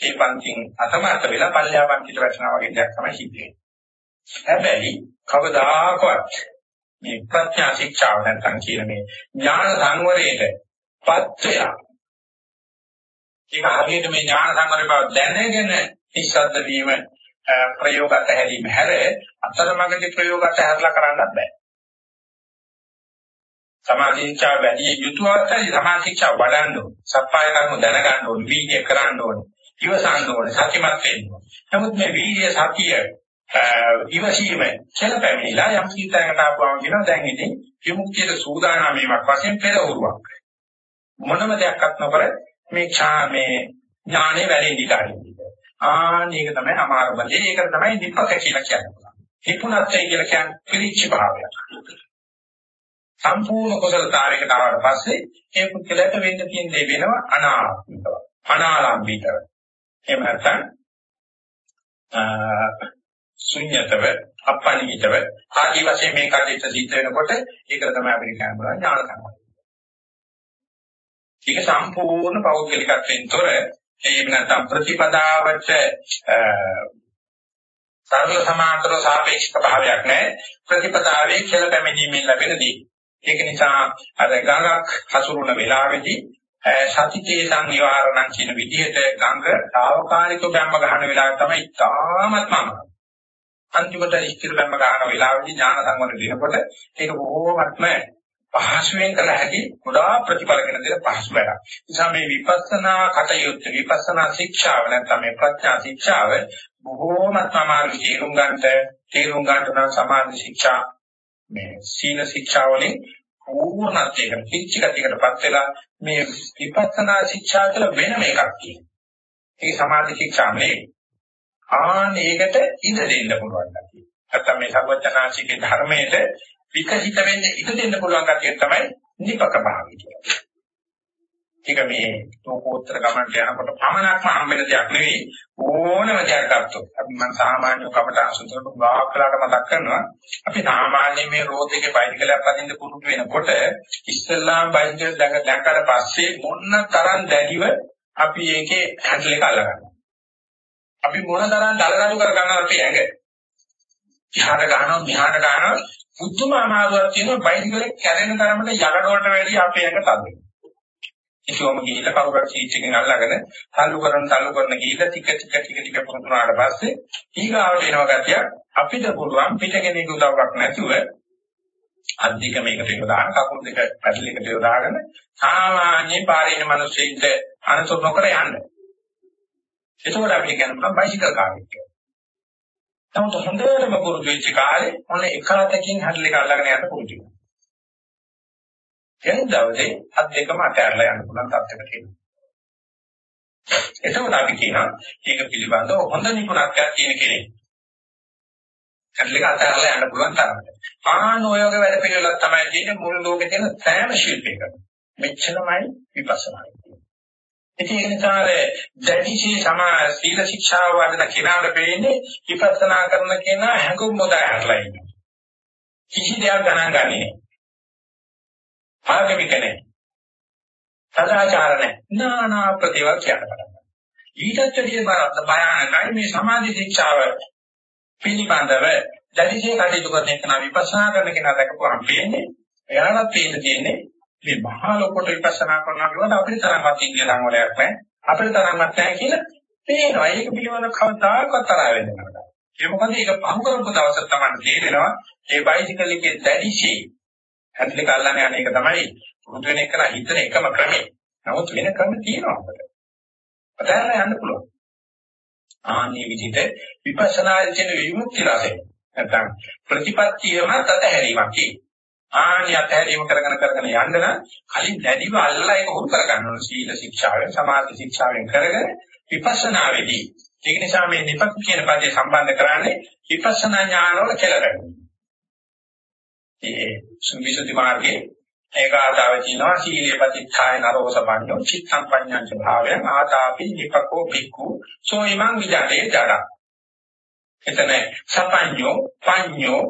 ඒ පන්තින් අතමත වෙලා පල්ලෙහා පන්තිට වැටෙනවා වගේ දෙයක් තමයි සිද්ධ වෙන්නේ. හැබැයි කවදාකවත් මේ ප්‍රඥා ශික්ෂාව නැත්නම් කියන මේ ඥාන සංවරයේට පත්‍ය ඒක හරියට මේ ඥාන සංවරය බව දැනගෙන ඉස්සද්ද වීම ප්‍රයෝගත හැරීම හැර අතරමඟදී ප්‍රයෝගත හැරලා කරන්නත් බෑ. සමාධිච්ඡා වැඩි යුතුයත්යි සමාධිච්ඡා වඩන්න ඕන. සප්පාය කර්ම දැනගන්න ඕන. වීර්ය කරන්න ඕන. ඉවසන්න ඕන. සත්‍යමත් වෙන්න ඕන. නමුත් මේ වීර්ය සතිය ඉවසීම කියලා පැමිණිලා යම් කීතයකට ආපුවම කියනවා දැන් ඉතින් විමුක්තියට සූදානම්ීමක් වශයෙන් පෙරවුරුවක්. මොනම දෙයක්වත් නොකර මේ ඡා මේ ඥානෙ වැඩෙන්න කාරිය. ආ මේක තමයි අමාරුබලේ. ඒක තමයි නිපක කියලා කියන්නේ. නිපුණත්වය කියලා කියන්නේ පිළිච්ච භාවයක්. සම්පූර්ණ කුසලතාවයකට ආවට පස්සේ ඒ පුද්ගලයාට වෙන්න තියෙන දේ වෙනවා අනාත්මිකව. අනාලම්බිතව. එහෙම නැත්නම් ශුන්‍යතව අපණිහිතව ආදී වශයෙන් මේ කටයුත්ත සිද්ධ වෙනකොට ඒකට තමයි අපිට කියන්න බලන්නේ ඥාන සම්පන්න. ඒක සම්පූර්ණ පෞද්ගලිකත්වයෙන් තොර එහෙම නැත්නම් ප්‍රතිපදාවට සර්ව සමාන්තර සාපේක්ෂක භාවයක් නැහැ ප්‍රතිපදාවේ කියලා පැමිණීමෙන් ලැබෙන දේ. ඒක නිසා අර ගඟක් හසුරුවන වෙලාවේදී සතිතේ සංනිවාරණම් කියන විදිහට ගඟ తాවකාලිකව බැම්ම ගන්න වෙලාව තමයි තාමත්ම අන්තිමට ඉස්තිර බැම්ම ගන්න වෙලාවේදී ඥාන සංවර දිනකොට ඒක බොහෝමත්ම පහසුවෙන් කළ හැකි ගොඩාක් ප්‍රතිඵලගෙන දෙන පහසු වැඩක්. නිසා මේ විපස්සනා කටයුත්ත විපස්සනා ශික්ෂාව නැත්නම් මේ ප්‍රඥා ශික්ෂාව බොහෝමත්ම අමාරු තේරුම් ගන්නට තේරුම් ගන්නට නම් සමාධි ශික්ෂා මේ සීල ශික්ෂා වලින් පූර්ණත්වයකට පිච්චිකතියකටපත් වෙලා මේ විපස්සනා ශික්ෂා කියලා වෙනම එකක් තියෙනවා. ඒ සමාධි ශික්ෂා නෙවෙයි. ආන ඒකට ඉඳ දෙන්න පුළුවන් ගැතිය. නැත්තම් මේ සර්වඥාන්සිකේ ධර්මයට විකසිත වෙන්න ඉඩ දෙන්න පුළුවන් ගැතිය තමයි නිපක භාවය කියන්නේ. ඒක මේ ලෝකෝත්තර ගමනට යනකොට පමණක්ම හම්බෙන දෙයක් නෙවෙයි. ඕනම දෙයක් ගත්තොත් අපි මම සාමාන්‍ය කමට අසුතර ගාකලාට මතක් කරනවා. අපි සාමාන්‍ය මේ රෝද එකේ බයිසිකලයක් පදින්න පුරුදු වෙනකොට ඉස්සල්ලාම බයිසිකල් දැක්කට පස්සේ මොන්න තරම් දැඩිව අපි ඒකේ හැන්ඩල් එක අල්ලගන්නවා. අපි මොන තරම් දලදලු කර ගන්නවද අපේ ඇඟ. ඉහාට ගන්නවා මෙහාට ගන්නවා පුදුම අමාරුවක් තියෙනවා බයිසිකලේ කැරෙන තරමට යකඩ වලට වැඩිය අපේ ඇඟ තද වෙනවා. ඉතිවම ගිහිල්ලා කවුරුහරි සීට් එකෙන් අල්ලගෙන තල්ලු කරන තල්ලු කරන ගිහිල්ලා ටික ටික ටික ටික පුරුදුනාට පස්සේ ඊගාවට එනවා ගැතිය අපිට පුළුවන් පිටකෙනෙක් උදව්වක් නැතුව අධික මේකට යොදාන කකුල් දෙක පැඩල් එකට යොදාගෙන සාමාන්‍ය පාරේ ඉන්න මිනිස්සුන්ට අනතුරු නොකර යන්න. එතකොට අපිට කියන්න පුළුවන් බයිසිකල් කාර්යයක් කියලා. නමුත් හොඳටම පුරුදු වෙච්ච කාලේ ඔන්න එක අතකින් හැඩල් එක අල්ලගෙන යන්න පුරුදු වෙනවා. එන දවසේ අත් දෙකම අතහැරලා යන්න පුළුවන් තත්ත්වයකට එනවා. එතකොට අපි කියනවා ඒක පිළිබඳව හොඳ නිපුණත්වයක් තියෙන කෙනෙක්. කල්ලික අතහැරලා යන්න පුළුවන් තරමට. ආන ඔය වගේ වැඩ පිළිවෙලක් තමයි තියෙන්නේ මුළු ලෝකේ තියෙන සෑම ශිල්පයකම. මෙච්චරමයි විපස්සනා. ඉතින් ඒ නිසා දැඩිශී සමා සීල ශික්ෂාව වඩන කෙනාට වෙන්නේ විපස්සනා කරන කෙනා හැඟුම් මොදා හැරලා ඉන්නවා. කිසි දෙයක් ගණන් ගන්නේ නැහැ. ආගමික නැහැ. සදාචාර නැහැ. නානා ප්‍රතිවල් කියනවා. ඊටත් වැඩිය භයානකයි මේ සමාධි ශික්ෂාව පිළිබඳව දැඩිසේ කටයුතු කරන එක නම් විපස්සනා කරන කෙනා දැකපුවාම පේන්නේ එයාලත් පේන්න තියෙන්නේ මේ මහා ලොකොට විපස්සනා කරනවා කියනකොට අපිට තරම්වත් ඉන්දිය සංවරයක් නැහැ අපිට තරම්වත් නැහැ කියලා පේනවා ඒක පිළිබඳව කවදාකවත් තරහ වෙන්නේ නැහැ ඒ මොකද ඒක පහු කරපු දවසට තමයි තේරෙනවා ඒ බයිසිකල් එකේ දැඩිසේ හැටලි කල්ලානේ අනේක තමයි පුරුදු වෙන එක හිතන එකම ක්‍රමය නමුත් වෙන ක්‍රම තියෙනවා අපිට අතහැරලා යන්න පුළුවන්. ආන්නේ විදිහට විපස්සනායේ තියෙන විමුක්ති රසය නැත්නම් ප්‍රතිපත්තියම තතහැරීමක් කි. ආන්නේ අතහැරීම කරගෙන කරගෙන යන්න නම් කලින් දැඩිව අල්ලලා ඒක උරු කරගන්න ඕන සීල ශික්ෂාවෙන් සමාධි ශික්ෂාවෙන් කරගෙන විපස්සනාවේදී ඒක නිසා මේ නිපක් කියන පදේ සම්බන්ධ කරන්නේ විපස්සනා ඥාන වල කෙලවෙන්නේ. ඒ සුවිසුද්ධි මාර්ගයේ ඒකාතාව කියනවා සීලේ ප්‍රතිත්ථාය නරෝ සපඤ්ඤෝ චිත්තං පඤ්ඤංච භාවයන් ආතාපි නිපකෝ භික්ඛු සෝයිමං විජාතේ ජඩ. එතන සපඤ්ඤෝ පඤ්ඤෝ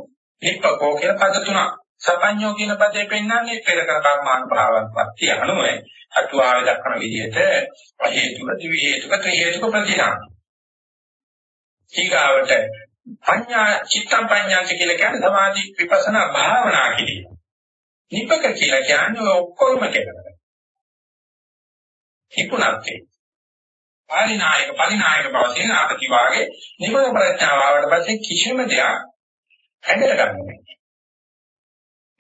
නිපකෝ කියන පද තුනක්. සපඤ්ඤෝ කියන පදේ පෙන්නන්නේ පෙර කර කර්මානුභාවයක් අනුවයි අටුවාවේ දක්වන විදිහට හේතුක ත්‍රි හේතුක ත්‍රි හේතුක ප්‍රතිනාම. ඊගාවට පඤ්ඤා චිත්තං පඤ්ඤාච කියලා කියන්නේ සමාධි විපස්සනා භාවනා කිරීම. නිපක කියලා කියන්නේ ඔක්කොම කෙලවර. නිපුණත්වේ. පරිනායක පරිනායක බව තියෙන අපති වාගේ නිවන ප්‍රඥාව ආවට පස්සේ කිසිම දෙයක් හැදෙන්න ගන්නෙ නැහැ.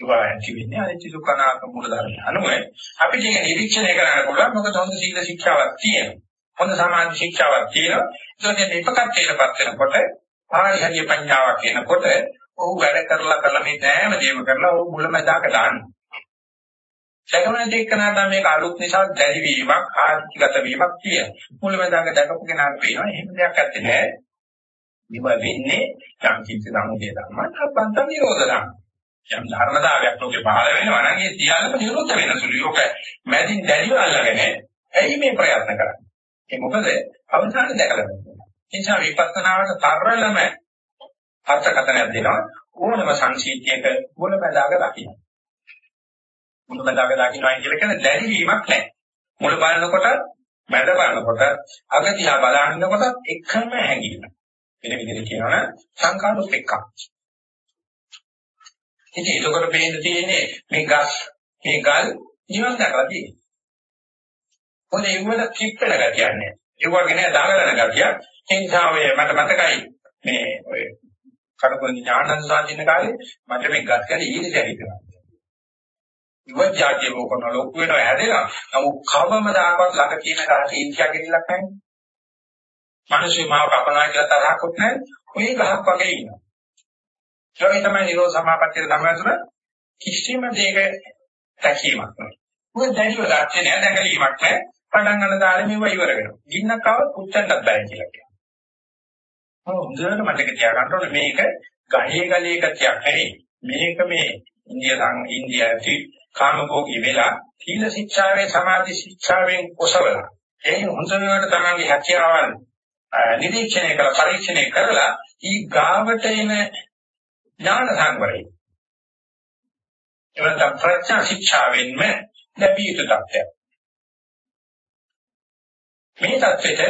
ඒවා ඇති වෙන්නේ අනිත්‍ය දුක්ඛනාක මූල ධර්ම අනුමයි. අපි මේක නිරීක්ෂණය කරන්න පුළුවන් මොකද හොඳ සීල ශික්ෂාවක් තියෙනවා. හොඳ සමාධි ශික්ෂාවක් තියෙනවා. ඒකෙන් නිපකත්වයටපත් වෙනකොට පාරිහරිය පඤ්ඤාවක් එනකොට ඔහු වැඩ කරලා කරලා මේ දෑම දේම කරලා ඔහු මුලමදාක දානවා. සැකමන දෙකනට මේක අලුත් නිසා දැඩි වීමක් ආර්ථිකගත වීමක් කියන. මුලමදාක දැකපු කෙනාට පේනවා එහෙම දෙයක් නැත්තේ නෑ. මෙව වෙන්නේ සංකීර්ණ සමුදය ධර්ම අබ්බන්ත නිරෝධ ධර්ම. යම් ධර්මතාවයක් ලෝකේ පහළ වෙනවා නම් ඒ සියල්ලම නිරෝධ වෙන සුළු. යෝක මැදින් දැඩිව අල්ලගෙන ඇයි මේ ප්‍රයත්න කරන්නේ? ඒ මොකද අවසානයේ දැකලා තියෙනවා. ඒ නිසා විපස්සනාවට තරලම අර්ථකථනයක් දෙනවා ඕනම සංසීතියක මුල බඳාක දකින්න. මුල බඳාක දකින්නයි කියලා කියන්නේ දැඩි වීමක් නැහැ. මුල බලනකොට මැද බලනකොට අගතියා බලනකොට එකම හැඟීම. වෙන විදිහට කියනවනම් සංකාරුත් එක්ක. ඉතින් ඒකකොට පේන්න තියෙන්නේ මේ ගස් මේ ගල් නිවන් දක්ලා තියෙන්නේ. මොකද ඒ වල කිප්පෙන ගතියක් නැහැ. ඒ වගේ නෑ දඟලන ගතියක්. ඒ නිසා ඔය මට මතකයි මේ ඔය කඩකොන් ඥානන්ද සාධින කාලේ මට මේ ගස් ගැන ඊර්ෂ්‍යා හිතෙනවා. ඉවත් જાතිය මොකන ලොකු වෙනවා හැදෙනවා. නමුත් කවම දායකවත් ළඟ කියන ගහට ඊර්ෂ්‍යා කෙරෙලක් නැහැ. මිනිස්සු මාව කපනවා කියලා තරහකුත් නැහැ. ඔය ගහක් වගේ ඉන්නවා. ඒ තමයි නිරෝධ සමාපත්තිය ධර්මයතුන කිසිම දෙයක තැකීමක් නැහැ. මොකද දැඩිව දැක්කේ නැහැ දැකීමක් නැහැ. පටන් ගන්න තාලෙ මේව ඉවර වෙනවා. ගින්නක් ආවොත් පුච්චන්නත් බෑ කියලා කියනවා. හොඳට මතක තියාගන්න ඕනේ මේක ගහේ ගලේ කතියක් නෙවෙයි. මේක මේ ඉන්දියා සං ඉන්දියාවේ කාමභෝගී වෙලා සීල ශික්ෂාවේ සමාධි ශික්ෂාවෙන් කොසවලා ඒ හොඳට තමන්ගේ හැකියාවල් නිරීක්ෂණය කරලා පරීක්ෂණය කරලා ඊ ගාවට එන ඥාන සංවරය එවනත ප්‍රඥා ශික්ෂාවෙන්ම ලැබිය යුතු තත්ත්වයක් මේ தත්වෙට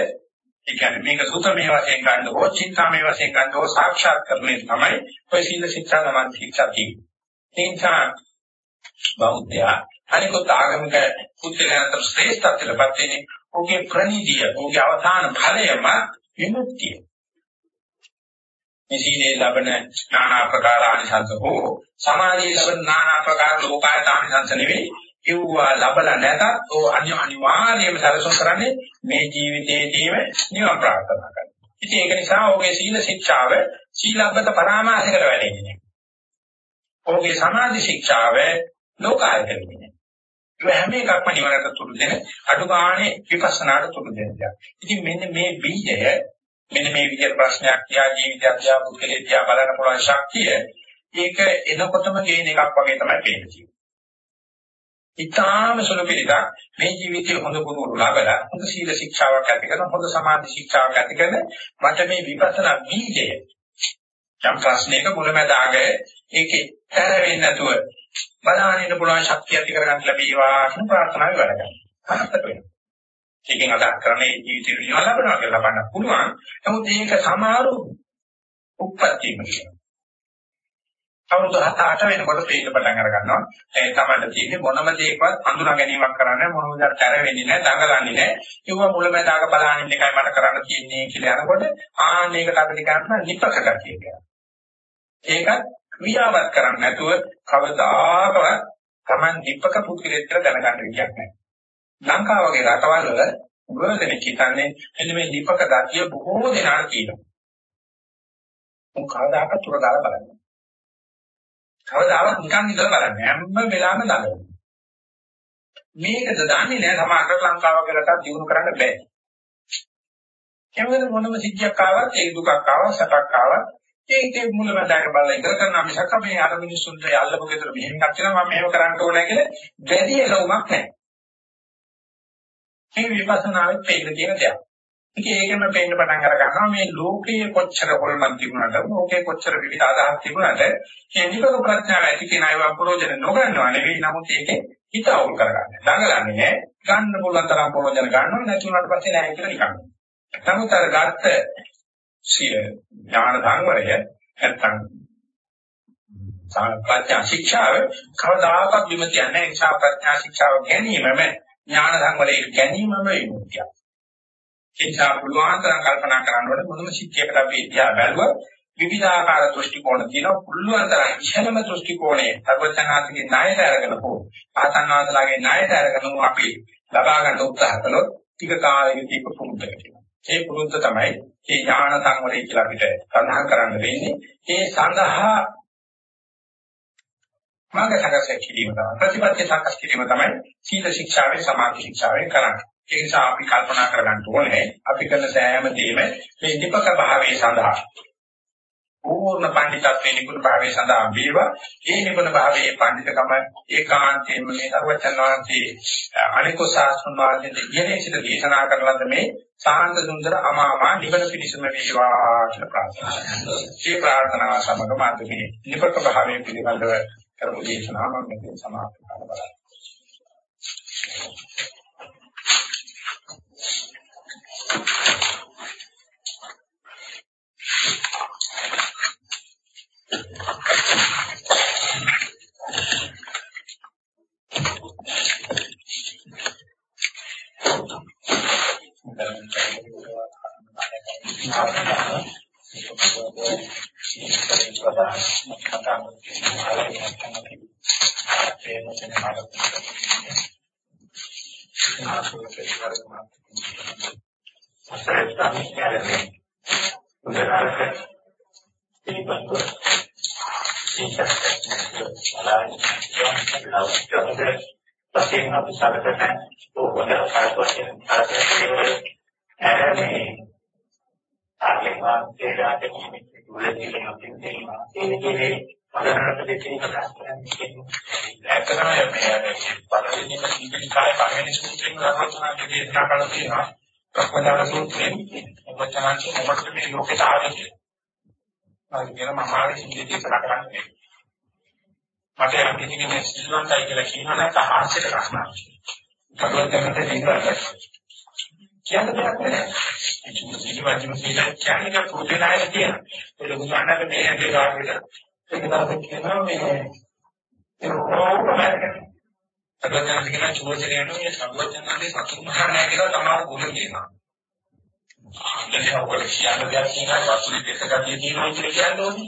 ඒ කියන්නේ මේක සූත්‍ර මේ වශයෙන් ගන්න ඕ චින්තා මේ වශයෙන් ගන්න ඕ සාක්ෂාත් කරන්නේ තමයි ඔය සීල ශික්ෂා නමන් ශික්ෂා තියෙන්නේ. තේන්සා බෞද්ධයා අනිකුත් ආගමික පුද්ගලයන්ට ශ්‍රේෂ්ඨත්වයටපත් වෙන්නේ ඔහුගේ ප්‍රණීතිය, ඔහුගේ අවධාන ඵලයම විමුක්තිය. මේ සීලේ ලබන নানা ආකාර ආනිසංස හෝ සමාධියේ ලබන নানা ආකාර ලෝකායත ආනිසංස නෙවෙයි ඒවා ලබලා නැතත් ඕ අනිවාර්යයෙන්ම සැලසුම් කරන්නේ මේ ජීවිතයේදීම නිවන් ප්‍රාර්ථනා කරනවා. ඉතින් ඒක නිසා ඔහුගේ සීල ශික්ෂාව සීලබ්බත පරාමාසයකට වැඩෙන්නේ. ඔහුගේ සමාධි ශික්ෂාව ලෝකායත වෙන්නේ. ඒ හැම එකක්ම නිවනට තුරු දෙන අඩු ගානේ විපස්සනාට තුරු දෙන දෙයක්. ඉතින් මෙන්න මේ බීජය මෙන්න මේ විදිහට ප්‍රශ්නයක් තියා ජීවිතයක් තියා පුද්ගලයෙක් තියා බලන්න පුළුවන් ශක්තිය ඒක එනකොටම ගේන එකක් වගේ තමයි පේන්නේ. ඊටාම සුළු පිළිගක් මේ ජීවිතයේ හොඳ ගුණ ලබලා හොඳ සීල ශික්ෂාවක් ඇති කරන හොඳ සමාධි ශික්ෂාවක් ඇති කරන මට මේ විපස්සනා බීජය යම් ප්‍රශ්නයක මුලැමැදාග ඒකේ ඇර වෙන්නේ නැතුව බලහන් ඉන්න පුළුවන් ශක්තිය ඇති කරගන්න ලැබීවා කියන ප්‍රාර්ථනාවයි වැඩ කරනවා. හතරට වෙනවා. ඒකෙන් අදහස් කරන්නේ ජීවිතේ විඳින ලබනවා කියලා ලබන්න පුළුවන්. නමුත් ඒක සමහරු උප්පත්තියම කියනවා. අවුරුදු 7-8 වෙනකොට තේින්න පටන් අර ගන්නවා. ඒ තමයි තියෙන්නේ මොනම දෙයකවත් අඳුනා ගැනීමක් කරන්නේ මොනම දෙයක් කර වෙන්නේ නැහැ, දඟලන්නේ නැහැ. ඒව මුලමඳාක බලහන් එකයි මට කරන්න තියෙන්නේ කියලා යනකොට ආන්න ඒකට අපිට ගන්න නිපකක කියලා. ඒකත් ක්‍රියාවත් කරන්නේ නැතුව කවදාකවත් Taman නිපක පුදුලෙත් දැනගන්න විදියක් නැහැ. ලංකාව වගේ රටවල් වල ගොඩනෙක් හිතන්නේ එන්න මේ නිපක ගතිය බොහෝ දෙනාට තියෙනවා. මොකදාක තුර දාලා බලන්න. කවදාවත් නිකන් ඉඳලා බලන්නේ හැම වෙලාවෙම දඟලනවා. මේකද දන්නේ නැහැ සමහරකට ලංකාව වගේකට දිනු කරන්න බෑ. එවන මොනම සිද්ධියක් ආවත් ඒ දුකක් ආවත් සැපක් ආවත් ඒකේ මුලමදායක බලලා ඉඳලා කරන මිසක මේ අර මිනිස්සුන්ට යල්ලපු ගෙදර මෙහෙම නැත්නම් මම මේව කරන්න ඕනේ කියලා වැඩි එළවුමක් නැහැ. මේ විපස්සනාවෙත් පෙන්න තියෙන දෙයක්. ඉතින් ඒකෙම පෙන්න පටන් අර ගන්නවා මේ ලෝකයේ කොච්චර හොල්මන් තිබුණාද ලෝකයේ කොච්චර විවිධ අදහස් තිබුණාද මේ නිකක ප්‍රඥාව ඇති කෙනා ඒවා ප්‍රයෝජන නොගන්නවා නෙවෙයි නමුත් ඒකේ හිත අවුල් කරගන්න. දඟලන්නේ නැහැ. ගන්න පුළුවන් තරම් ප්‍රයෝජන ගන්නවා නැති වුණාට පස්සේ නැහැ කියලා නිකන්. නමුත් අර ගත්ත සිය ඥාන සංවරය නැත්තම් ප්‍රඥා ශික්ෂාව කවදාකවත් බිම තියන්නේ නැහැ. ඒ නිසා ප්‍රඥා ශික්ෂාව ගැනීමම ඥාන සංවරයේ ගැනීමම විමුක්තිය. ඒ නිසා පුළුවන් තරම් කල්පනා කරන්න ඕනේ මොනම සිද්ධියකට අපි ඉතිහා බැලුවා විවිධාකාර දෘෂ්ටි කෝණ තියෙනවා පුළුවන් තරම් ඉහළම දෘෂ්ටි කෝණය සර්වඥාන්සේගේ ණයට අරගෙන හෝ ආතන්වාදලාගේ ණයට අරගෙන අපි ලබා ගන්න උත්සාහ කළොත් ටික කාලයකදී පුරුද්දට කියනවා. ඒ පුරුද්ද තමයි මේ ඥාන සංවරය කියලා අපිට සඳහන් කරන්න වෙන්නේ. ඒ සඳහා මාර්ග සකස් කිරීම තමයි ප්‍රතිපත්ති සකස් කිරීම තමයි සීල ශික්ෂාවේ සමාධි ශික්ෂාවේ කරන්නේ. ඒ නිසා අපි කල්පනා කරගන්න ඕනේ අපි කරන සෑම දෙයක්ම මේ දීපක භාවයේ සඳහා පූර්ණ පඬිතත්වයේ නිකුත් භාවයේ සඳහා වේවා ඒ නිකුත් භාවයේ පඬිතකම ඒකාන්තයෙන්ම මේ සර්වචන් වහන්සේ අනිකෝ සාස්ෘණ වාදයේ ඉහළේ සිට දේශනා කරලද මේ සාහන්ත සුන්දර අමාමා නිවන පිණිසම වේවා කියලා ප්‍රාර්ථනා කරනවා. මේ ප්‍රාර්ථනාව සමග මාතෘකේ නිපක භාවයේ පිළිබඳව කරපු දේශනාව මම මෙතන සමාප්ත කරනවා. වශයෙන් අපි සැලකන ඕකද කාර්යයෙන් කාර්යයෙන් එරමේ ආගමන දේරාට කිමිත් උලෙකින් අපි දෙනවා ඒකේ අදහරට දෙකේ කතා කරන්නේ ඇත්තටම මේ පළවෙනිම සීපිකාය පළවෙනි සූත්‍රයෙන් ගන්නවා දේශනා කරලා තියෙනවා ප්‍රඥාන සූත්‍රයෙන් ඔබචාන්ති මොකද මේ ලෝකයට ආවේ කියලා. මම කියන මම ආවේ සිද්ධිය දේශනා කරන්නේ මට යම් කිසි කෙනෙක් සිල්වන්තයි කියලා කියනවා නැත්නම් ආශ්චර්ය ප්‍රශ්නයක්. සර්වඥන්ට ඉන්නවද? කියන්න දෙයක් නැහැ. ඒක සිල්වන්තම කියලා කියන්නේ පුදුම නැහැ කියන. ඒක උදාහරණයක් මේ ඇගේ ගාවට ඒක තමයි කියනවා මේ ඒක ඕකමයි. සර්වඥන්ට කියන චෝදනය යනවා මේ සර්වඥන්ගේ සතුන් මහරණය කියලා තමයි ගුණ කියනවා. ආන්දරේ ඔයගොල්ලෝ කියන දෙයක් කියනවා වස්තු දෙකක් තියෙනවා කියලා කියන්නේ.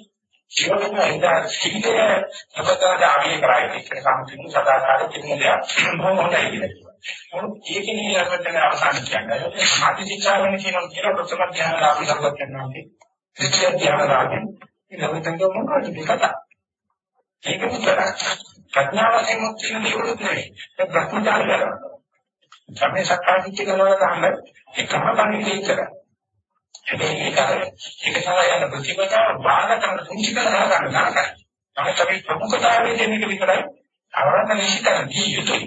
ඒකම ඉඳලා සිහිතේ අපතට ආවේ කරයි ඒක සම්පූර්ණ සදාකාර කිසිම දෙයක් බොහොම හොඳයි කියලා. මොකද ඒකනේ අපිට අවසාන කියන්නේ. මාති ශික්ෂාවෙන් කියන කියන ප්‍රථම ධ්‍යාන අපි ලබා ගන්නවා. ත්‍රිතිය ධ්‍යාන රාගෙන් ඉලවතංග මොනවද මේ කතා. ඒක විතර ප්‍රඥාවෙන් මුක්ති කියන දේවලුත් නෙවෙයි. ඒ ප්‍රඥාව කරනවා. සම්මේ සක්කාදිට්ඨිය කරනවා තමයි එකම පණිවිඩය කරන්නේ. හැබැයි ඒක අර ඒක තමයි යන ප්‍රතිපදාව බාධා කරන පුංචි කරලා ගන්න නරකයි. නමුත් අපි ප්‍රමුඛතාවයේ දෙන එක විතරයි අවරණ නිශ්චිතන දී යුතුයි.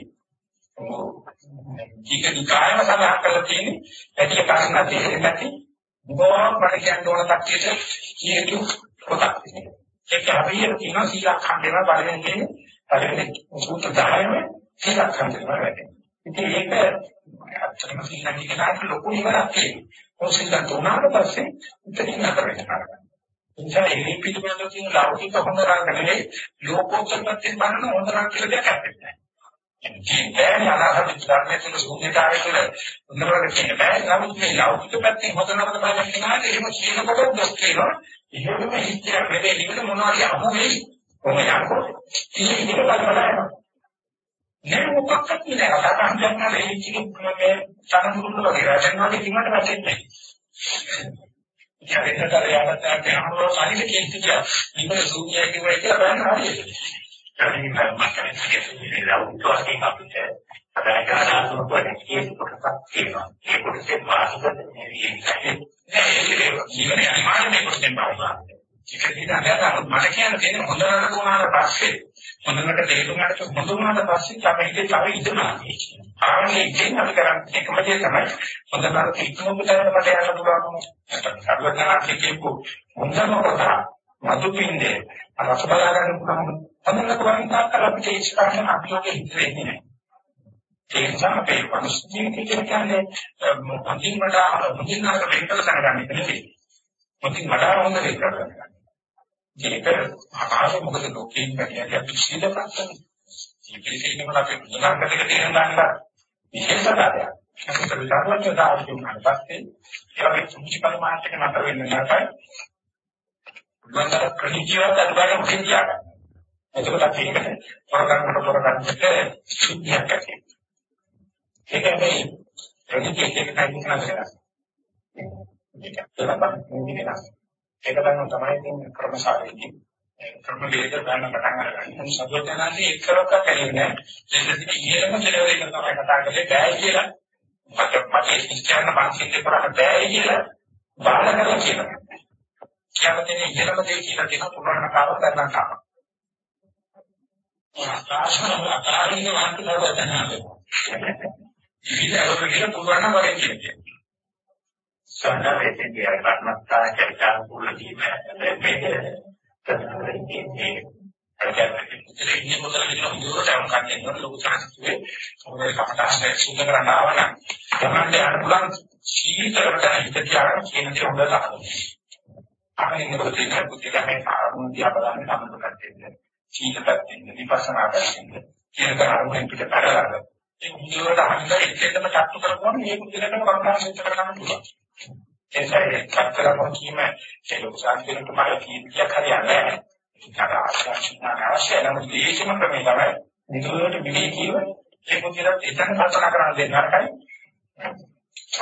ඒක නිකායම සඳහන් කරලා තියෙන්නේ වැඩි කාරණා දෙකක් නැති බොහොම මට කියන්න ඕන කට්ටියට කියතු පොතක් තියෙනවා. ඒක හරියට කියනවා සීලක් ඛණ්ඩේම පළවෙනි දෙන්නේ පළවෙනි සූත්‍ර 10ම සීලක් ඛණ්ඩේම වැඩේ. ඉතින් ඒක අත්‍තරම සීලක් කියනකට ලොකු ඉවරක් තියෙනවා. ඔය සීලක් උනාට පස්සේ ඉතින් නතර වෙනවා. නිසා ඒ පිටුපිට තියෙන ලෞකික හොඳ රාග නෙවෙයි ලෝකෝත්තර පැත්තෙන් බලන හොඳ රාග කියලා දෙයක් නැහැ. ජීවිතය අනාගත ධර්මයේ තුල ශූන්‍යතාවය තුළ උන්නරක කියන බෑ. නමුත් මේ ලෞකික පැත්තෙන් හොඳ නරක බලන්න කෙනාට එහෙම කියනකොට දොස් කියනවා. එහෙමම හිතයක් නෙවෙයි නිකන් මොනවා කිය අහු වෙයි. කොහොම යනකොට. ඉතින් ඒක බලන්න. නේ මොකක්වත් නෑ. අතහන් ගන්න මේ ඉතින් මේ තනමුරුල වගේ රජන්වාගේ කිමකට වැටෙන්නේ නැහැ. ඉතින් ඒකට යාමත් යනකොට අනිත් කේන්තිය ඉන්න සූර්යය කියනවා කියලා බලන්න හරියට. කලින් මම කියන්නේ ලෞකිකයෙන් අපිට අදාළම වගේ කියන කොටසක් තියෙනවා. ඒ කොටසේ වාසිකද නෙවෙයි. ජීවනයේ අනිවාර්යයෙන්ම කොටසෙන් බලනවා. ඒක දිහා මට කියන්න තියෙන හොඳ නරක වුණාට පස්සේ හොඳකට තේරුම් ගන්නට හොඳ වුණාට පස්සේ තමයි ඉතින් තව ඉදනවා. ආන්නේ ඉතින් අපි කරන්නේ එකම දේ තමයි හොඳ නරක ඉක්මනට මට යන්න පුළුවන්. නැත්නම් සර්වඥාන්සේ කියපු හොඳම කොට මතු පින්දේ රස බලා ගන්න පුළුවන්. හොඳට වන්දනා කරලා අපිට ඒ ස්ථාන අභියෝගෙ හිත වෙන්නේ නැහැ. ඒ නිසා අපේ මනුස්ස ජීවිතය කියන්නේ මුලින් වඩා මුලින් නරක වෙන්නට සැලකන්නේ නෙවෙයි. මුලින් වඩා හොඳ දෙයක් කරගන්න. ඒක ආකාශ මොකද ලෝකයෙන් කියන්නේ අපි සීල ප්‍රත්‍යක්ෂ. ජීවිතේ ඉන්නකොට අපි බුදුනාගතක තියෙන දාන්න විශේෂතාවයක්. ඒක විලාසවත්තාවය කියනකට පස්සේ ඒ වගේ සුචි පරිමාණයක නතර වෙන්නේ නැත්නම් බුදුන්ගේ ප්‍රතිජීවත අනුබලයෙන් කියන්නේ එතකොට අපි ඒක පොරගන්නකොට පොරගන්නට සුද්ධියක් ඇති. ඒක මේ ප්‍රතිචේතක කයින් කරනවා. ඒක තමයි ඒක තමයි ක්‍රමසාරයේදී ක්‍රම වේද ගන්න පටන් අරගන්න. සබෝධනාදී එක්කරක කැලේ දෙන්නේ ඉහෙලම කෙලවර එක තමයි කතා කරන්නේ බෑ කියලා. මට මට ඉස්චාරන පන්සිල් කරන්න බෑ කියලා බාධා කරලා කියනවා. කියවතේ ඉහෙලම දෙය කියලා දෙන පුරාණ කාලව කරන්න කාම. වාන්තනව තනහද. ඉතින් ඒක කියන පුරාණ වගේ කියන්නේ. සම්මාවෙන් කියන කර්මස්ථාන චරිතාන් කුලදී මේ ඒ මොකද කියන දුරටම කන්නේ ලොකු සංස්කෘතියේ ඔය කමටහන් සුද්ධ කරන්න ආවනම් තමයි අර පුළුවන් සීතරකට හිත තියාගෙන කියන දේ හොඳට අහන්න. අහන්නේ මොකද කියන පුතිකමේ ආරමුණ දිහා බලන්න සම්බන්ධ කරගන්න. සීතපැත්තෙන් විපස්සනා කරන්නේ කියන කාරණෙන් පිට කරලා ඒ මුදුවට අහන්න එකෙන්ම චක්තු කරපුවම මේ මුදුවටම කම්පාසිත කරගන්න පුළුවන්. ඒසයි චක්තරම කීම ඒ ලෝක සංකේතක තමයි කීයක් හරියන්නේ ඒක ආශාසිනා අවශ්‍ය නම් දේශම ක්‍රමය තමයි මුදුවට විවේකීව ඒ මුදුවට එතන කල්පනා කරන්න දෙන්න නරකයි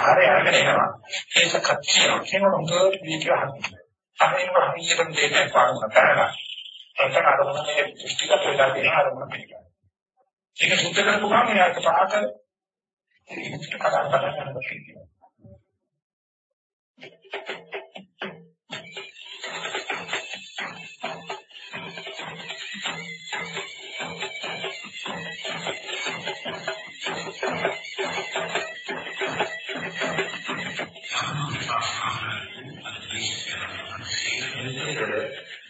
ආරය අරගෙන එනවා. ඒක කච්චිය කියන මුදුවට විවේකීව හරියට අරගෙන හරියට දෙන්න පාරම කරලා එතන අරමුණේ දෘෂ්ටිගත වෙලා තියෙන අරමුණ පිළිගන්න. ඒක සුද්ධ කරපු ගමන් එයාට පහත ඉතිට කතා කරලා ජීවිතවල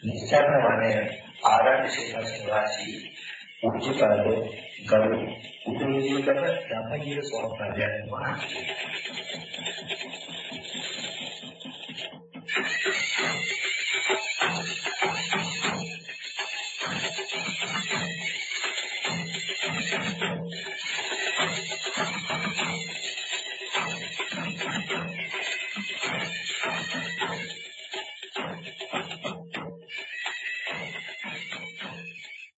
නිස්සාරණ වන්නේ ආරණ්‍ය සේවාසී උච්චතර ගරු උතුම්කම ධම්මජීව ස්වාමීන් වහන්සේ.